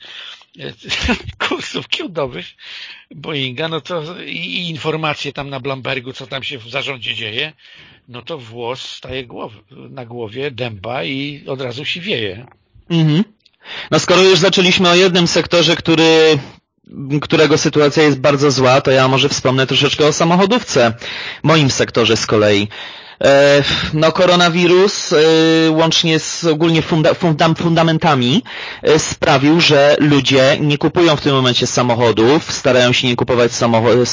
e, kursów giełdowych Boeinga, no to i, i informacje tam na Blombergu, co tam się w zarządzie dzieje, no to włos staje głow, na głowie dęba i od razu siwieje. Mhm. No skoro już zaczęliśmy o jednym sektorze, który którego sytuacja jest bardzo zła, to ja może wspomnę troszeczkę o samochodówce, moim sektorze z kolei. E, no koronawirus e, łącznie z ogólnie funda, funda, fundamentami e, sprawił, że ludzie nie kupują w tym momencie samochodów, starają się nie kupować samochodów,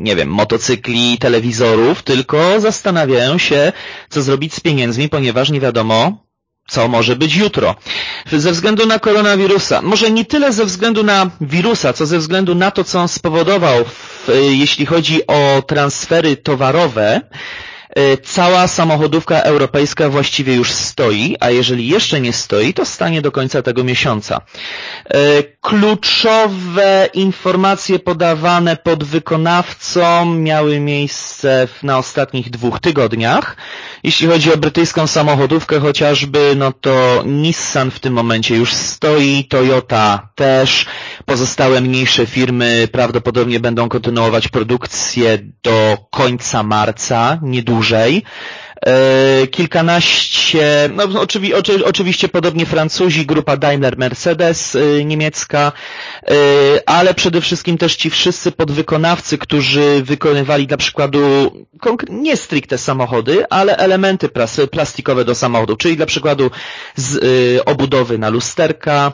nie wiem, motocykli, telewizorów, tylko zastanawiają się, co zrobić z pieniędzmi, ponieważ nie wiadomo, co może być jutro. Ze względu na koronawirusa, może nie tyle ze względu na wirusa, co ze względu na to, co on spowodował, w, jeśli chodzi o transfery towarowe, cała samochodówka europejska właściwie już stoi, a jeżeli jeszcze nie stoi, to stanie do końca tego miesiąca. E, kluczowe informacje podawane pod wykonawcą miały miejsce na ostatnich dwóch tygodniach. Jeśli chodzi o brytyjską samochodówkę chociażby, no to Nissan w tym momencie już stoi, Toyota też, pozostałe mniejsze firmy prawdopodobnie będą kontynuować produkcję do końca marca, nie dłużej. E, kilkanaście, no oczywi, oczy, oczywiście podobnie Francuzi, grupa Daimler-Mercedes e, niemiecka, e, ale przede wszystkim też ci wszyscy podwykonawcy, którzy wykonywali dla przykładu nie stricte samochody, ale elementy plastikowe do samochodu, czyli dla przykładu z obudowy na lusterka,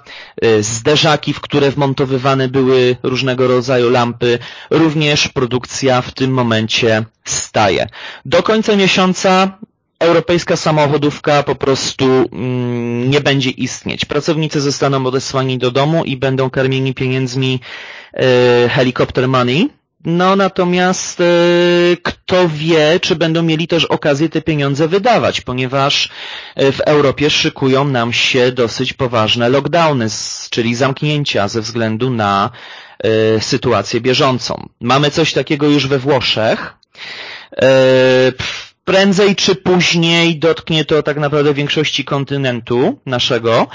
zderzaki, w które wmontowywane były różnego rodzaju lampy, również produkcja w tym momencie staje. Do końca miesiąca europejska samochodówka po prostu mm, nie będzie istnieć. Pracownicy zostaną odesłani do domu i będą karmieni pieniędzmi e, helikopter money. No natomiast e, kto wie, czy będą mieli też okazję te pieniądze wydawać, ponieważ e, w Europie szykują nam się dosyć poważne lockdowny, czyli zamknięcia ze względu na e, sytuację bieżącą. Mamy coś takiego już we Włoszech. E, prędzej czy później dotknie to tak naprawdę większości kontynentu naszego.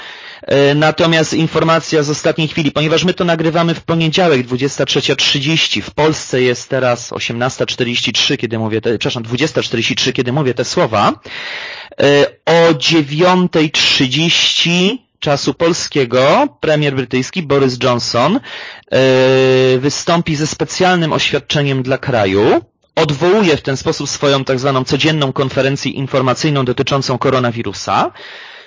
E, natomiast informacja z ostatniej chwili, ponieważ my to nagrywamy w poniedziałek 23.30, w Polsce jest teraz 18.43, kiedy mówię te, przepraszam, 20.43, kiedy mówię te słowa, e, o 9.30 czasu polskiego premier brytyjski Boris Johnson wystąpi ze specjalnym oświadczeniem dla kraju, odwołuje w ten sposób swoją tak zwaną codzienną konferencję informacyjną dotyczącą koronawirusa,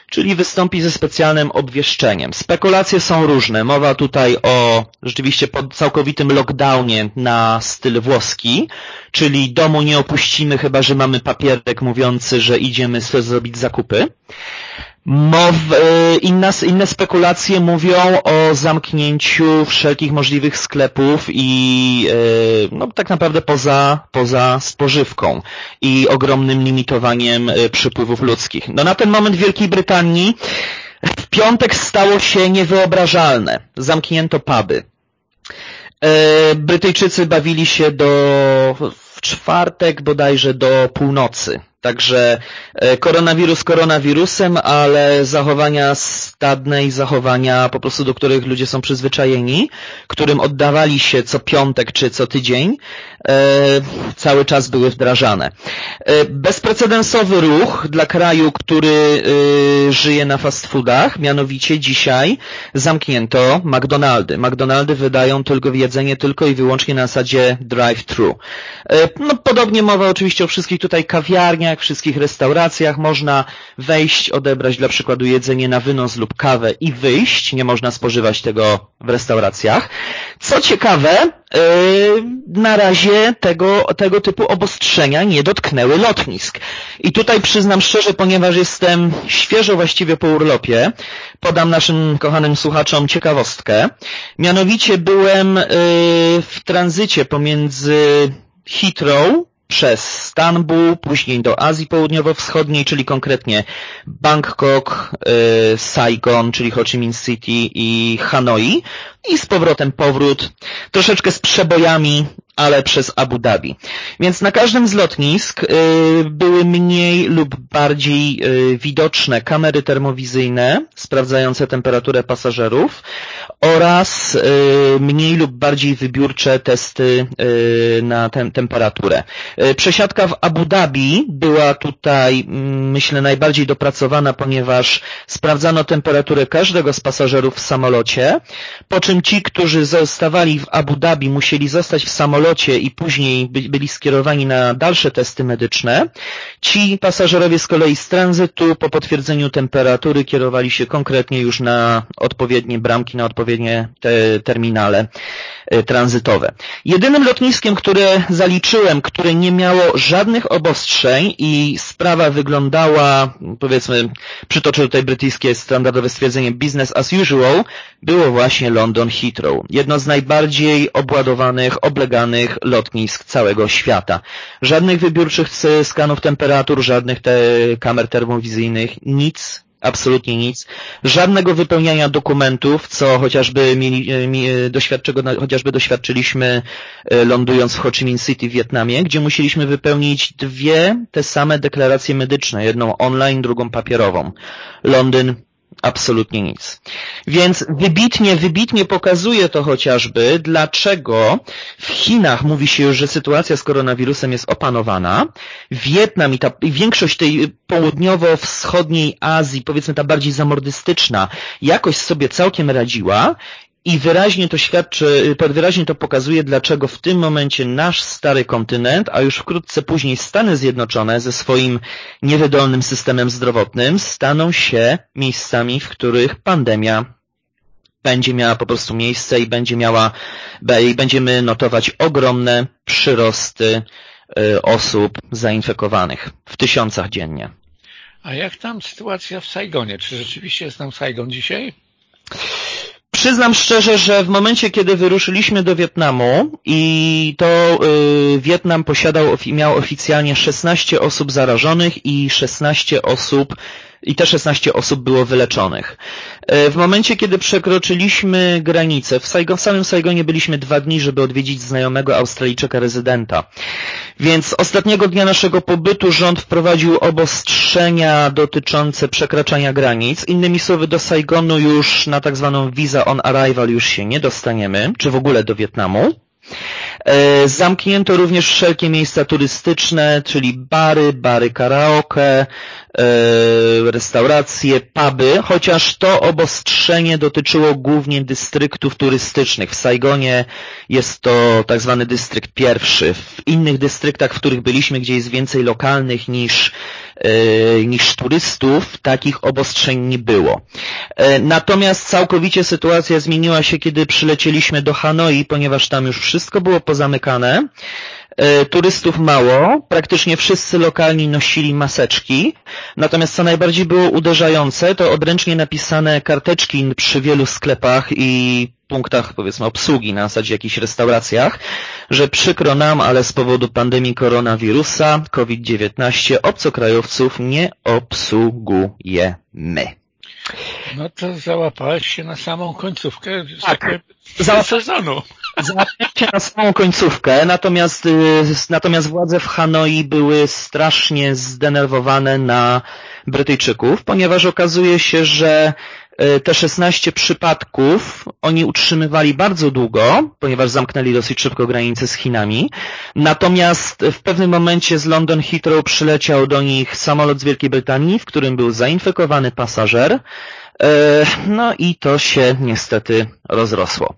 czyli wystąpi ze specjalnym obwieszczeniem. Spekulacje są różne. Mowa tutaj o rzeczywiście całkowitym lockdownie na styl włoski, czyli domu nie opuścimy, chyba że mamy papierek mówiący, że idziemy sobie zrobić zakupy. Mow, e, inne, inne spekulacje mówią o zamknięciu wszelkich możliwych sklepów i e, no, tak naprawdę poza, poza spożywką i ogromnym limitowaniem e, przypływów ludzkich. No na ten moment w Wielkiej Brytanii w piątek stało się niewyobrażalne. Zamknięto puby. Brytyjczycy bawili się do w czwartek bodajże do północy. Także e, koronawirus koronawirusem, ale zachowania stadne i zachowania po prostu do których ludzie są przyzwyczajeni, którym oddawali się co piątek czy co tydzień, e, cały czas były wdrażane. E, bezprecedensowy ruch dla kraju, który żyje na fast foodach, mianowicie dzisiaj zamknięto McDonaldy. McDonaldy wydają tylko jedzenie tylko i wyłącznie na zasadzie drive-thru. No, podobnie mowa oczywiście o wszystkich tutaj kawiarniach, jak w wszystkich restauracjach można wejść, odebrać dla przykładu jedzenie na wynos lub kawę i wyjść. Nie można spożywać tego w restauracjach. Co ciekawe, Yy, na razie tego, tego typu obostrzenia nie dotknęły lotnisk. I tutaj przyznam szczerze, ponieważ jestem świeżo właściwie po urlopie, podam naszym kochanym słuchaczom ciekawostkę. Mianowicie byłem yy, w tranzycie pomiędzy Heathrow przez Stambuł, później do Azji Południowo-Wschodniej, czyli konkretnie Bangkok, yy, Saigon, czyli Ho Chi Minh City i Hanoi i z powrotem powrót, troszeczkę z przebojami, ale przez Abu Dhabi. Więc na każdym z lotnisk y, były mniej lub bardziej y, widoczne kamery termowizyjne sprawdzające temperaturę pasażerów oraz y, mniej lub bardziej wybiórcze testy na tę temperaturę. Przesiadka w Abu Dhabi była tutaj, mm, myślę, najbardziej dopracowana, ponieważ sprawdzano temperaturę każdego z pasażerów w samolocie, po czym ci, którzy zostawali w Abu Dhabi, musieli zostać w samolocie i później byli skierowani na dalsze testy medyczne. Ci pasażerowie z kolei z tranzytu po potwierdzeniu temperatury kierowali się konkretnie już na odpowiednie bramki, na odpowiednie te terminale tranzytowe. Jedynym lotniskiem, które zaliczyłem, które nie miało żadnych obostrzeń i sprawa wyglądała, powiedzmy, przytoczę tutaj brytyjskie standardowe stwierdzenie business as usual, było właśnie London London Heathrow, jedno z najbardziej obładowanych, obleganych lotnisk całego świata. Żadnych wybiórczych skanów temperatur, żadnych te kamer termowizyjnych, nic absolutnie nic, żadnego wypełniania dokumentów, co chociażby, mieli, e, doświadczego, chociażby doświadczyliśmy e, lądując w Ho Chi Minh City w Wietnamie, gdzie musieliśmy wypełnić dwie te same deklaracje medyczne, jedną online, drugą papierową. Londyn absolutnie nic. Więc wybitnie, wybitnie pokazuje to chociażby, dlaczego w Chinach mówi się już, że sytuacja z koronawirusem jest opanowana. Wietnam i ta i większość tej południowo-wschodniej Azji, powiedzmy ta bardziej zamordystyczna, jakoś sobie całkiem radziła i wyraźnie to świadczy, wyraźnie to pokazuje, dlaczego w tym momencie nasz stary kontynent, a już wkrótce później Stany Zjednoczone ze swoim niewydolnym systemem zdrowotnym staną się miejscami, w których pandemia będzie miała po prostu miejsce i będzie miała, i będziemy notować ogromne przyrosty y, osób zainfekowanych w tysiącach dziennie. A jak tam sytuacja w Saigonie? Czy rzeczywiście jest tam Saigon dzisiaj? Przyznam szczerze, że w momencie, kiedy wyruszyliśmy do Wietnamu i to y, Wietnam posiadał, miał oficjalnie 16 osób zarażonych i 16 osób i te 16 osób było wyleczonych. E, w momencie, kiedy przekroczyliśmy granicę, w, Saigon, w samym Saigonie byliśmy dwa dni, żeby odwiedzić znajomego Australijczyka rezydenta. Więc ostatniego dnia naszego pobytu rząd wprowadził obostrzenia dotyczące przekraczania granic. Innymi słowy, do Saigonu już na tak zwaną visa on arrival już się nie dostaniemy, czy w ogóle do Wietnamu. E, zamknięto również wszelkie miejsca turystyczne, czyli bary, bary karaoke, restauracje, puby, chociaż to obostrzenie dotyczyło głównie dystryktów turystycznych. W Saigonie jest to tak zwany dystrykt pierwszy. W innych dystryktach, w których byliśmy, gdzie jest więcej lokalnych niż, e, niż turystów, takich obostrzeń nie było. E, natomiast całkowicie sytuacja zmieniła się, kiedy przylecieliśmy do Hanoi, ponieważ tam już wszystko było pozamykane. E, turystów mało, praktycznie wszyscy lokalni nosili maseczki, natomiast co najbardziej było uderzające, to odręcznie napisane karteczki przy wielu sklepach i punktach powiedzmy obsługi na zasadzie jakichś restauracjach, że przykro nam, ale z powodu pandemii koronawirusa COVID-19 obcokrajowców nie obsługujemy. No to załapałeś się na samą końcówkę tak. sezonu. Załapałem na samą końcówkę, natomiast, y, natomiast władze w Hanoi były strasznie zdenerwowane na Brytyjczyków, ponieważ okazuje się, że y, te 16 przypadków oni utrzymywali bardzo długo, ponieważ zamknęli dosyć szybko granice z Chinami. Natomiast w pewnym momencie z London Heathrow przyleciał do nich samolot z Wielkiej Brytanii, w którym był zainfekowany pasażer, no i to się niestety rozrosło.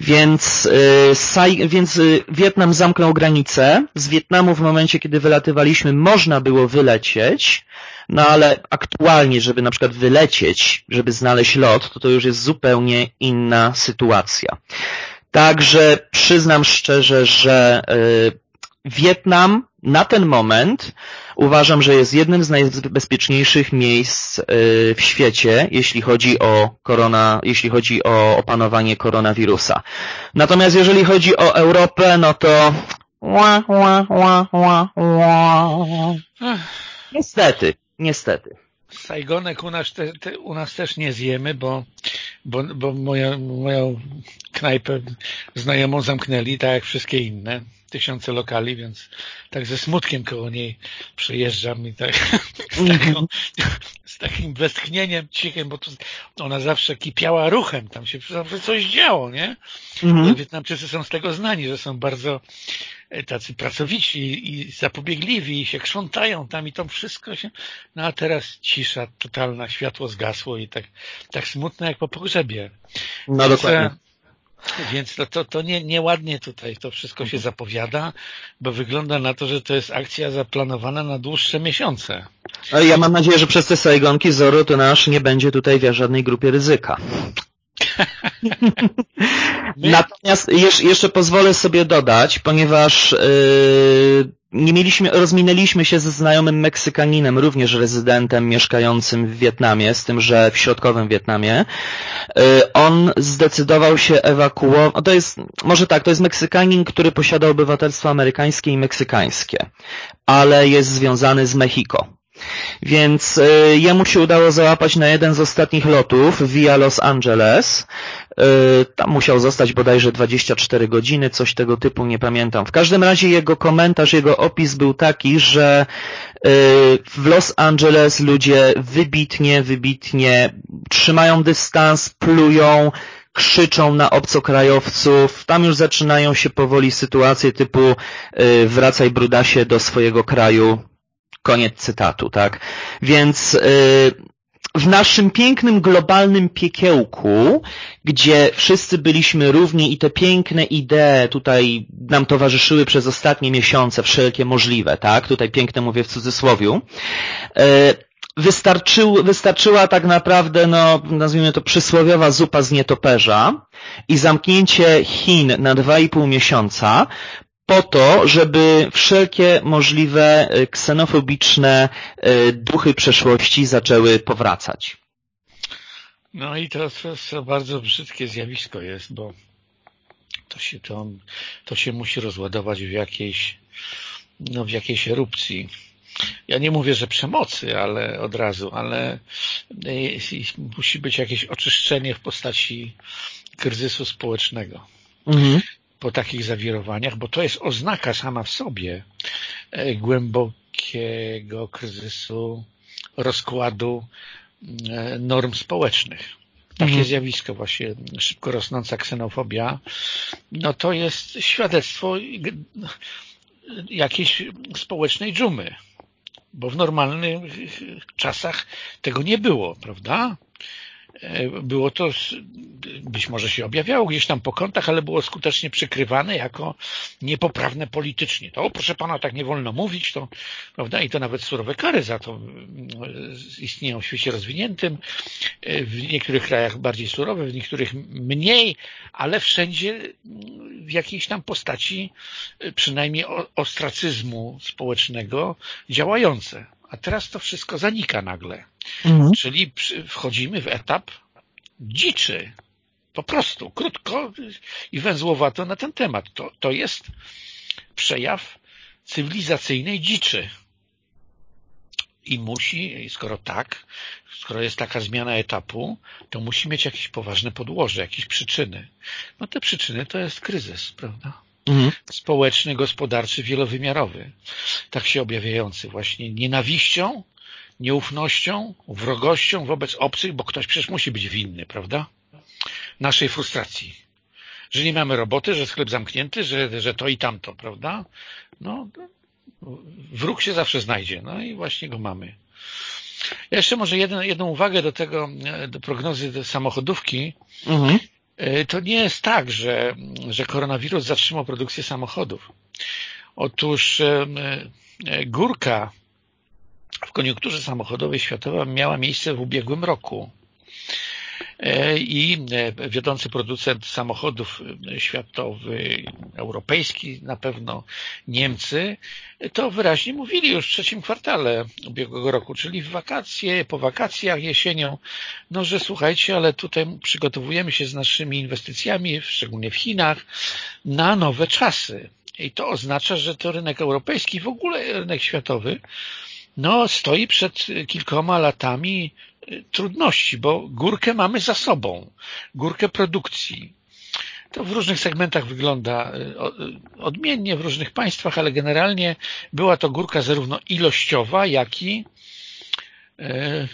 Więc, e, więc e, Wietnam zamknął granicę. Z Wietnamu w momencie, kiedy wylatywaliśmy, można było wylecieć, no ale aktualnie, żeby na przykład wylecieć, żeby znaleźć lot, to to już jest zupełnie inna sytuacja. Także przyznam szczerze, że Wietnam na ten moment uważam, że jest jednym z najbezpieczniejszych miejsc y, w świecie, jeśli chodzi o korona, jeśli chodzi o opanowanie koronawirusa. Natomiast jeżeli chodzi o Europę, no to niestety, niestety. Saigonek u nas, te, te, u nas też nie zjemy, bo, bo, bo moja, moją knajpę znajomą zamknęli, tak jak wszystkie inne tysiące lokali, więc tak ze smutkiem koło niej przejeżdżam i tak z, z takim westchnieniem cichym, bo to ona zawsze kipiała ruchem, tam się zawsze coś działo, nie? Mhm. Wietnamczycy są z tego znani, że są bardzo e, tacy pracowici i zapobiegliwi i się krzątają tam i to wszystko się, no a teraz cisza, totalna, światło zgasło i tak, tak smutne jak po pogrzebie. No Więc, dokładnie. Więc to, to, to nie, nieładnie tutaj to wszystko się zapowiada, bo wygląda na to, że to jest akcja zaplanowana na dłuższe miesiące. Ja mam nadzieję, że przez te Saigonki Zoro to nasz nie będzie tutaj w żadnej grupie ryzyka. Natomiast jeszcze pozwolę sobie dodać, ponieważ yy, nie mieliśmy, rozminęliśmy się ze znajomym Meksykaninem, również rezydentem mieszkającym w Wietnamie, z tym, że w środkowym Wietnamie. Yy, on zdecydował się ewakuować, to jest, może tak, to jest Meksykanin, który posiada obywatelstwo amerykańskie i meksykańskie, ale jest związany z Mexico. Więc y, jemu się udało załapać na jeden z ostatnich lotów via Los Angeles. Y, tam musiał zostać bodajże 24 godziny, coś tego typu, nie pamiętam. W każdym razie jego komentarz, jego opis był taki, że y, w Los Angeles ludzie wybitnie, wybitnie trzymają dystans, plują, krzyczą na obcokrajowców, tam już zaczynają się powoli sytuacje typu wracaj brudasie do swojego kraju, Koniec cytatu, tak? Więc yy, w naszym pięknym globalnym piekiełku, gdzie wszyscy byliśmy równi i te piękne idee tutaj nam towarzyszyły przez ostatnie miesiące, wszelkie możliwe, tak? Tutaj piękne mówię w cudzysłowiu. Yy, wystarczył, wystarczyła tak naprawdę, no, nazwijmy to przysłowiowa zupa z nietoperza i zamknięcie Chin na dwa i pół miesiąca po to, żeby wszelkie możliwe e, ksenofobiczne e, duchy przeszłości zaczęły powracać. No i to, to, to bardzo brzydkie zjawisko jest, bo to się, to, to się musi rozładować w jakiejś, no w jakiejś erupcji. Ja nie mówię, że przemocy, ale od razu, ale e, musi być jakieś oczyszczenie w postaci kryzysu społecznego. Mhm po takich zawirowaniach, bo to jest oznaka sama w sobie e, głębokiego kryzysu, rozkładu e, norm społecznych. Takie mhm. zjawisko właśnie, szybko rosnąca ksenofobia, no to jest świadectwo jakiejś społecznej dżumy, bo w normalnych czasach tego nie było, prawda? E, było to, być może się objawiało gdzieś tam po kątach, ale było skutecznie przykrywane jako niepoprawne politycznie. To, proszę pana, tak nie wolno mówić, to, prawda, i to nawet surowe kary za to mm, istnieją w świecie rozwiniętym, e, w niektórych krajach bardziej surowe, w niektórych mniej, ale wszędzie w jakiejś tam postaci e, przynajmniej ostracyzmu społecznego działające. A teraz to wszystko zanika nagle. Mhm. Czyli wchodzimy w etap dziczy. Po prostu, krótko i węzłowato na ten temat. To, to jest przejaw cywilizacyjnej dziczy. I musi, skoro tak, skoro jest taka zmiana etapu, to musi mieć jakieś poważne podłoże, jakieś przyczyny. No te przyczyny to jest kryzys, prawda? Mhm. społeczny, gospodarczy, wielowymiarowy, tak się objawiający właśnie nienawiścią, nieufnością, wrogością wobec obcych, bo ktoś przecież musi być winny, prawda? Naszej frustracji. Że nie mamy roboty, że sklep zamknięty, że, że to i tamto, prawda? No, wróg się zawsze znajdzie, no i właśnie go mamy. Ja jeszcze może jedną, jedną uwagę do tego, do prognozy do samochodówki. Mhm. To nie jest tak, że, że koronawirus zatrzymał produkcję samochodów. Otóż górka w koniunkturze samochodowej światowej miała miejsce w ubiegłym roku. E, i e, wiodący producent samochodów e, światowy, europejski na pewno, Niemcy, to wyraźnie mówili już w trzecim kwartale ubiegłego roku, czyli w wakacje, po wakacjach, jesienią, no że słuchajcie, ale tutaj przygotowujemy się z naszymi inwestycjami, szczególnie w Chinach, na nowe czasy. I to oznacza, że to rynek europejski, w ogóle rynek światowy, no stoi przed kilkoma latami trudności, bo górkę mamy za sobą, górkę produkcji. To w różnych segmentach wygląda e, odmiennie w różnych państwach, ale generalnie była to górka zarówno ilościowa, jak i e,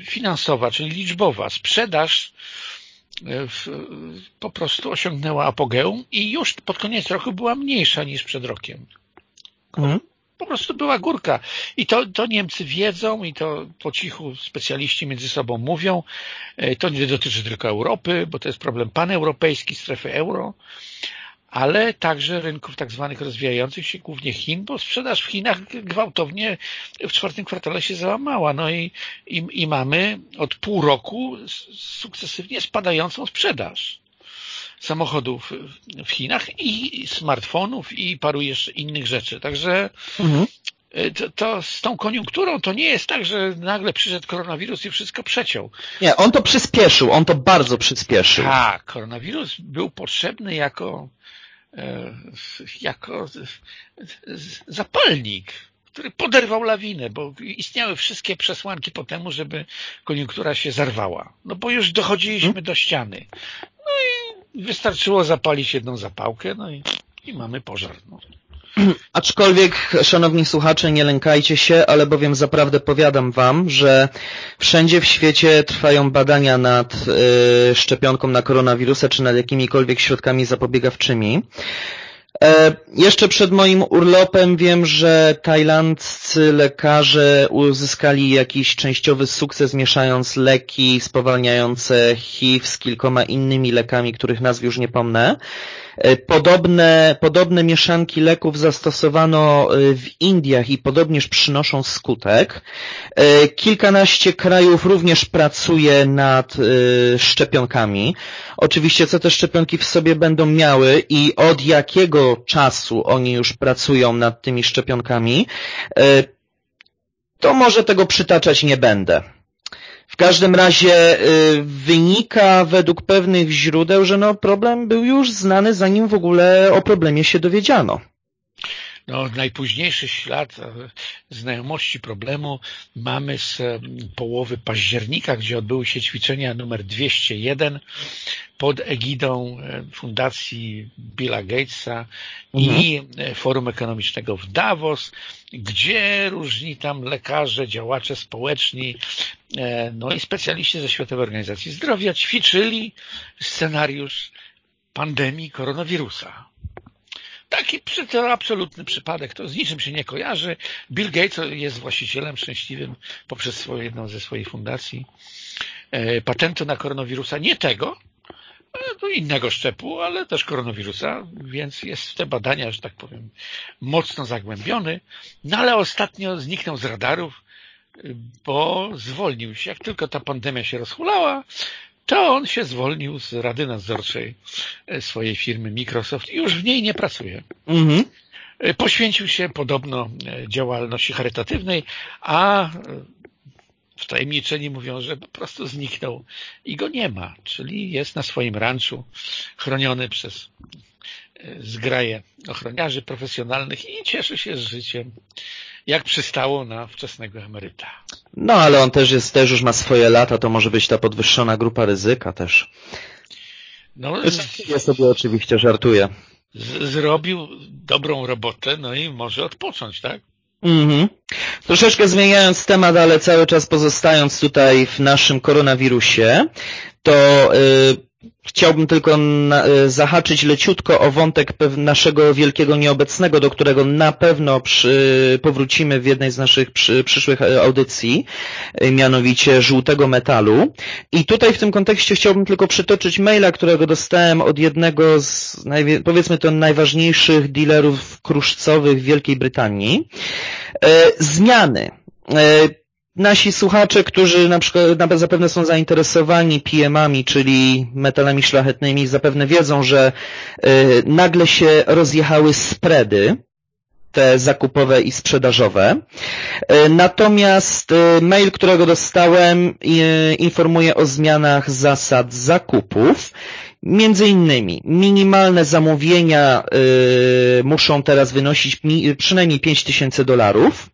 finansowa, czyli liczbowa. Sprzedaż e, po prostu osiągnęła apogeum i już pod koniec roku była mniejsza niż przed rokiem. Mhm po prostu była górka. I to, to Niemcy wiedzą i to po cichu specjaliści między sobą mówią. E, to nie dotyczy tylko Europy, bo to jest problem paneuropejski, strefy euro, ale także rynków tak zwanych rozwijających się, głównie Chin, bo sprzedaż w Chinach gwałtownie w czwartym kwartale się załamała. No i, i, i mamy od pół roku sukcesywnie spadającą sprzedaż samochodów w Chinach i smartfonów i paru jeszcze innych rzeczy. Także mhm. E, to, to, z tą koniunkturą to nie jest tak, że nagle przyszedł koronawirus i wszystko przeciął. Nie, on to przyspieszył, on to bardzo przyspieszył. Tak, koronawirus był potrzebny jako, e, jako zapalnik, który poderwał lawinę, bo istniały wszystkie przesłanki po temu, żeby koniunktura się zarwała. No bo już dochodziliśmy hmm? do ściany. Wystarczyło zapalić jedną zapałkę, no i, i mamy pożar. No. Aczkolwiek, szanowni słuchacze, nie lękajcie się, ale bowiem zaprawdę powiadam wam, że wszędzie w świecie trwają badania nad y, szczepionką na koronawirusa, czy nad jakimikolwiek środkami zapobiegawczymi. E, jeszcze przed moim urlopem wiem, że tajlandzcy lekarze uzyskali jakiś częściowy sukces mieszając leki spowalniające HIV z kilkoma innymi lekami, których nazw już nie pomnę. E, podobne, podobne mieszanki leków zastosowano e, w Indiach i podobnież przynoszą skutek. E, kilkanaście krajów również pracuje nad szczepionkami. Oczywiście co te szczepionki w sobie będą miały i od jakiego czasu oni już pracują nad tymi szczepionkami, to może tego przytaczać nie będę. W każdym razie y, wynika według pewnych źródeł, że no problem był już znany zanim w ogóle o problemie się dowiedziano. No, najpóźniejszy ślad e, znajomości problemu mamy z połowy października, gdzie odbyły się ćwiczenia numer 201 pod egidą e, Fundacji Billa Gatesa mhm. i e, Forum Ekonomicznego w Davos, gdzie różni tam lekarze, działacze społeczni, no i specjaliści ze Światowej Organizacji Zdrowia ćwiczyli scenariusz pandemii koronawirusa. Taki to absolutny przypadek, to z niczym się nie kojarzy. Bill Gates jest właścicielem szczęśliwym poprzez swoją, jedną ze swoich fundacji e, patentu na koronawirusa, nie tego, do innego szczepu, ale też koronawirusa, więc jest w te badania, że tak powiem, mocno zagłębiony, no ale ostatnio zniknął z radarów, bo zwolnił się. Jak tylko ta pandemia się rozhulała, to on się zwolnił z rady nadzorczej e, swojej firmy Microsoft i już w niej nie pracuje. Mhm. E, poświęcił się podobno e, działalności charytatywnej, a wtajemniczeni mówią, że po prostu zniknął i go nie ma, czyli jest na swoim ranczu chroniony przez zgraje ochroniarzy profesjonalnych i cieszy się z życiem jak przystało na wczesnego emeryta. No, ale on też jest, też już ma swoje lata, to może być ta podwyższona grupa ryzyka też. No, ja sobie oczywiście żartuję. Zrobił dobrą robotę, no i może odpocząć, tak? Mhm. Troszeczkę zmieniając temat, ale cały czas pozostając tutaj w naszym koronawirusie, to yy, Chciałbym tylko na, e, zahaczyć leciutko o wątek naszego wielkiego nieobecnego, do którego na pewno przy, powrócimy w jednej z naszych przy, przyszłych e, audycji, e, mianowicie żółtego metalu. I tutaj w tym kontekście chciałbym tylko przytoczyć maila, którego dostałem od jednego z, powiedzmy to, najważniejszych dealerów kruszcowych w Wielkiej Brytanii. Zmiany nasi słuchacze, którzy na przykład zapewne są zainteresowani PM-ami, czyli metalami szlachetnymi, zapewne wiedzą, że y, nagle się rozjechały spready, te zakupowe i sprzedażowe. Y, natomiast y, mail, którego dostałem, informuje o zmianach zasad zakupów Między innymi minimalne zamówienia y, muszą teraz wynosić mi, przynajmniej 5 tysięcy dolarów.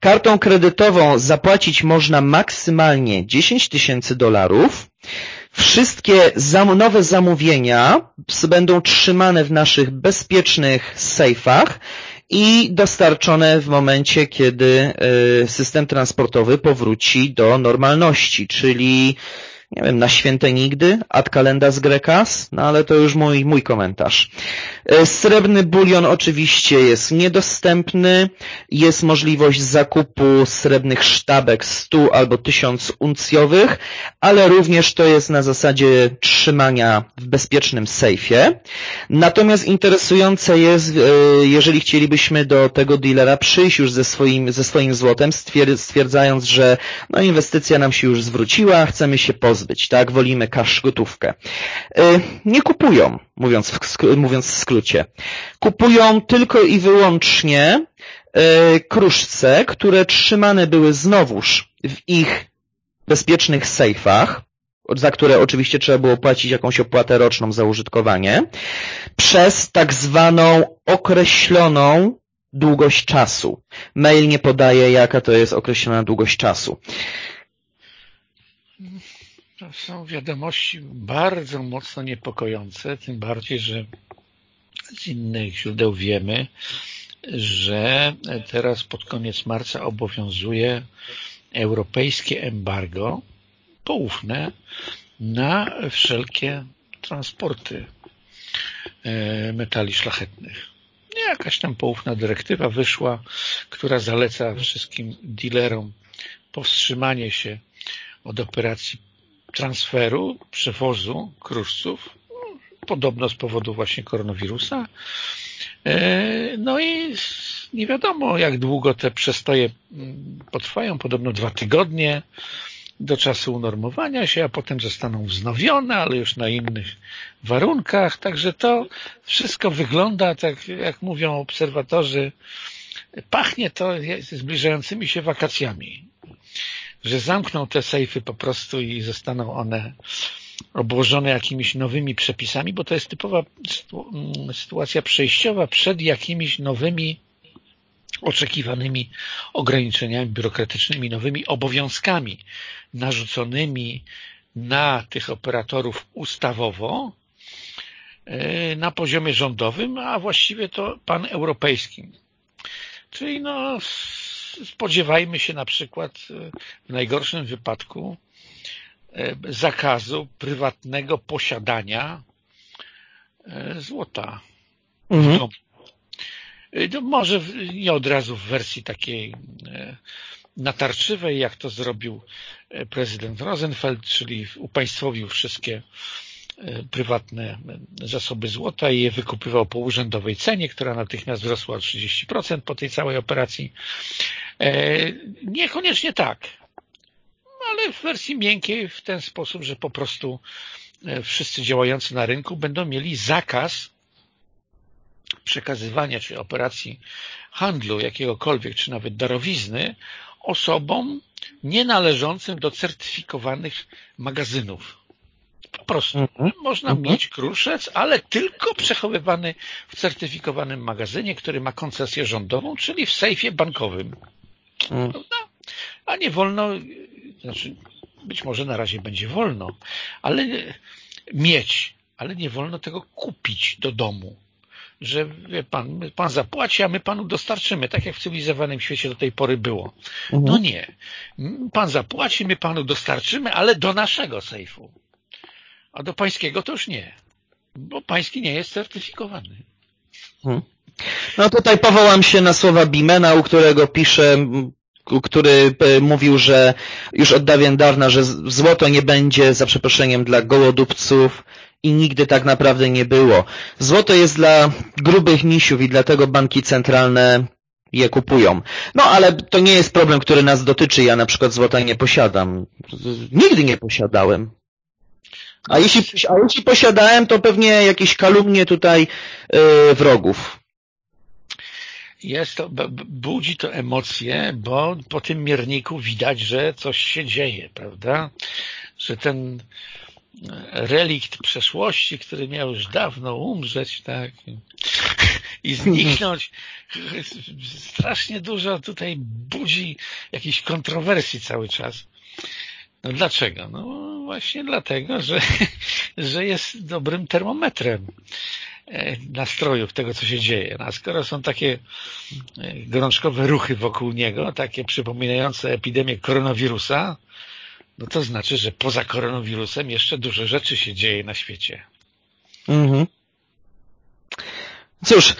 Kartą kredytową zapłacić można maksymalnie 10 tysięcy dolarów. Wszystkie zam nowe zamówienia będą trzymane w naszych bezpiecznych sejfach i dostarczone w momencie, kiedy y, system transportowy powróci do normalności, czyli nie wiem, na święte nigdy, ad calendas grecas, no ale to już mój, mój komentarz. E, srebrny bulion oczywiście jest niedostępny, jest możliwość zakupu srebrnych sztabek 100 albo 1000 uncjowych, ale również to jest na zasadzie trzymania w bezpiecznym sejfie. Natomiast interesujące jest, e, jeżeli chcielibyśmy do tego dealera przyjść już ze swoim, ze swoim złotem, stwierdzając, że no, inwestycja nam się już zwróciła, chcemy się pozbyć pozbyć, tak? Wolimy cash gotówkę. Y, nie kupują, mówiąc w, mówiąc w skrócie. Kupują tylko i wyłącznie y, kruszce, które trzymane były znowuż w ich bezpiecznych sejfach, za które oczywiście trzeba było płacić jakąś opłatę roczną za użytkowanie, przez tak zwaną określoną długość czasu. Mail nie podaje, jaka to jest określona długość czasu. To są wiadomości bardzo mocno niepokojące, tym bardziej, że z innych źródeł wiemy, że teraz pod koniec marca obowiązuje europejskie embargo poufne na wszelkie transporty e, metali szlachetnych. Jakaś tam poufna dyrektywa wyszła, która zaleca wszystkim dealerom powstrzymanie się od operacji transferu, przewozu kruszców, podobno z powodu właśnie koronawirusa. E, no i nie wiadomo, jak długo te przestoje mm, potrwają, podobno dwa tygodnie do czasu unormowania się, a potem zostaną wznowione, ale już na innych warunkach. Także to wszystko wygląda, tak jak mówią obserwatorzy, pachnie to zbliżającymi się wakacjami że zamkną te sejfy po prostu i zostaną one obłożone jakimiś nowymi przepisami, bo to jest typowa mm, sytuacja przejściowa przed jakimiś nowymi oczekiwanymi ograniczeniami biurokratycznymi, nowymi obowiązkami narzuconymi na tych operatorów ustawowo e, na poziomie rządowym, a właściwie to paneuropejskim. Czyli no spodziewajmy się na przykład e, w najgorszym wypadku e, zakazu prywatnego posiadania e, złota mhm. No, może nie od razu w wersji takiej natarczywej, jak to zrobił prezydent Rosenfeld, czyli upaństwowił wszystkie prywatne zasoby złota i je wykupywał po urzędowej cenie, która natychmiast wzrosła o 30% po tej całej operacji. E, niekoniecznie tak, ale w wersji miękkiej w ten sposób, że po prostu e, wszyscy działający na rynku będą mieli zakaz przekazywania czy operacji handlu jakiegokolwiek, czy nawet darowizny osobom nienależącym do certyfikowanych magazynów. Po prostu. -hmm. Można -hmm. mieć kruszec, ale tylko przechowywany w certyfikowanym magazynie, który ma koncesję rządową, czyli w sejfie bankowym. Mm. Prawda? A nie wolno, znaczy być może na razie będzie wolno, ale mieć, ale nie wolno tego kupić do domu. Że wie pan, pan zapłaci, a my panu dostarczymy, tak jak w cywilizowanym świecie do tej pory było. Mhm. No nie. Pan zapłaci, my panu dostarczymy, ale do naszego sejfu a do pańskiego to już nie, bo pański nie jest certyfikowany. Hmm. No tutaj powołam się na słowa Bimena, u którego piszę, który e, mówił, że już od dawien dawna, że złoto nie będzie za przeproszeniem dla gołodupców i nigdy tak naprawdę nie było. Złoto jest dla grubych misiów i dlatego banki centralne je kupują. No ale to nie jest problem, który nas dotyczy. Ja na przykład złota nie posiadam. Nigdy nie posiadałem. A jeśli, a jeśli posiadałem, to pewnie jakieś kalumnie tutaj yy, wrogów. Jest to, budzi to emocje, bo po tym mierniku widać, że coś się dzieje, prawda? Że ten relikt przeszłości, który miał już dawno umrzeć, tak, i zniknąć. Strasznie dużo tutaj budzi jakichś kontrowersji cały czas. No dlaczego? No właśnie dlatego, że, że jest dobrym termometrem e, nastrojów tego, co się dzieje. No, a skoro są takie e, gorączkowe ruchy wokół niego, takie przypominające epidemię koronawirusa, no to znaczy, że poza koronawirusem jeszcze dużo rzeczy się dzieje na świecie. Mhm. Cóż,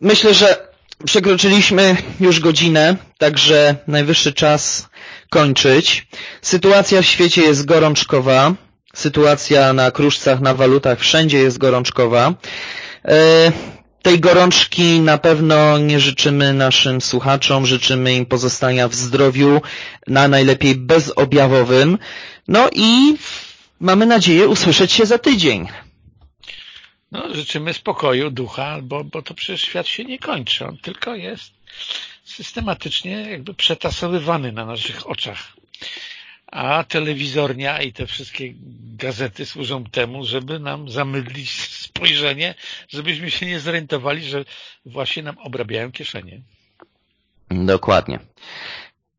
myślę, że przekroczyliśmy już godzinę, także najwyższy czas kończyć. Sytuacja w świecie jest gorączkowa. Sytuacja na kruszcach, na walutach, wszędzie jest gorączkowa. E, tej gorączki na pewno nie życzymy naszym słuchaczom, życzymy im pozostania w zdrowiu, na najlepiej bezobjawowym. No i mamy nadzieję usłyszeć się za tydzień. No, życzymy spokoju ducha, bo, bo to przecież świat się nie kończy. On tylko jest systematycznie jakby przetasowywany na naszych oczach a telewizornia i te wszystkie gazety służą temu, żeby nam zamydlić spojrzenie, żebyśmy się nie zorientowali, że właśnie nam obrabiają kieszenie. Dokładnie.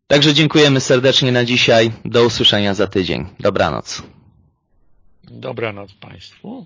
Także dziękujemy serdecznie na dzisiaj. Do usłyszenia za tydzień. Dobranoc. Dobranoc Państwu.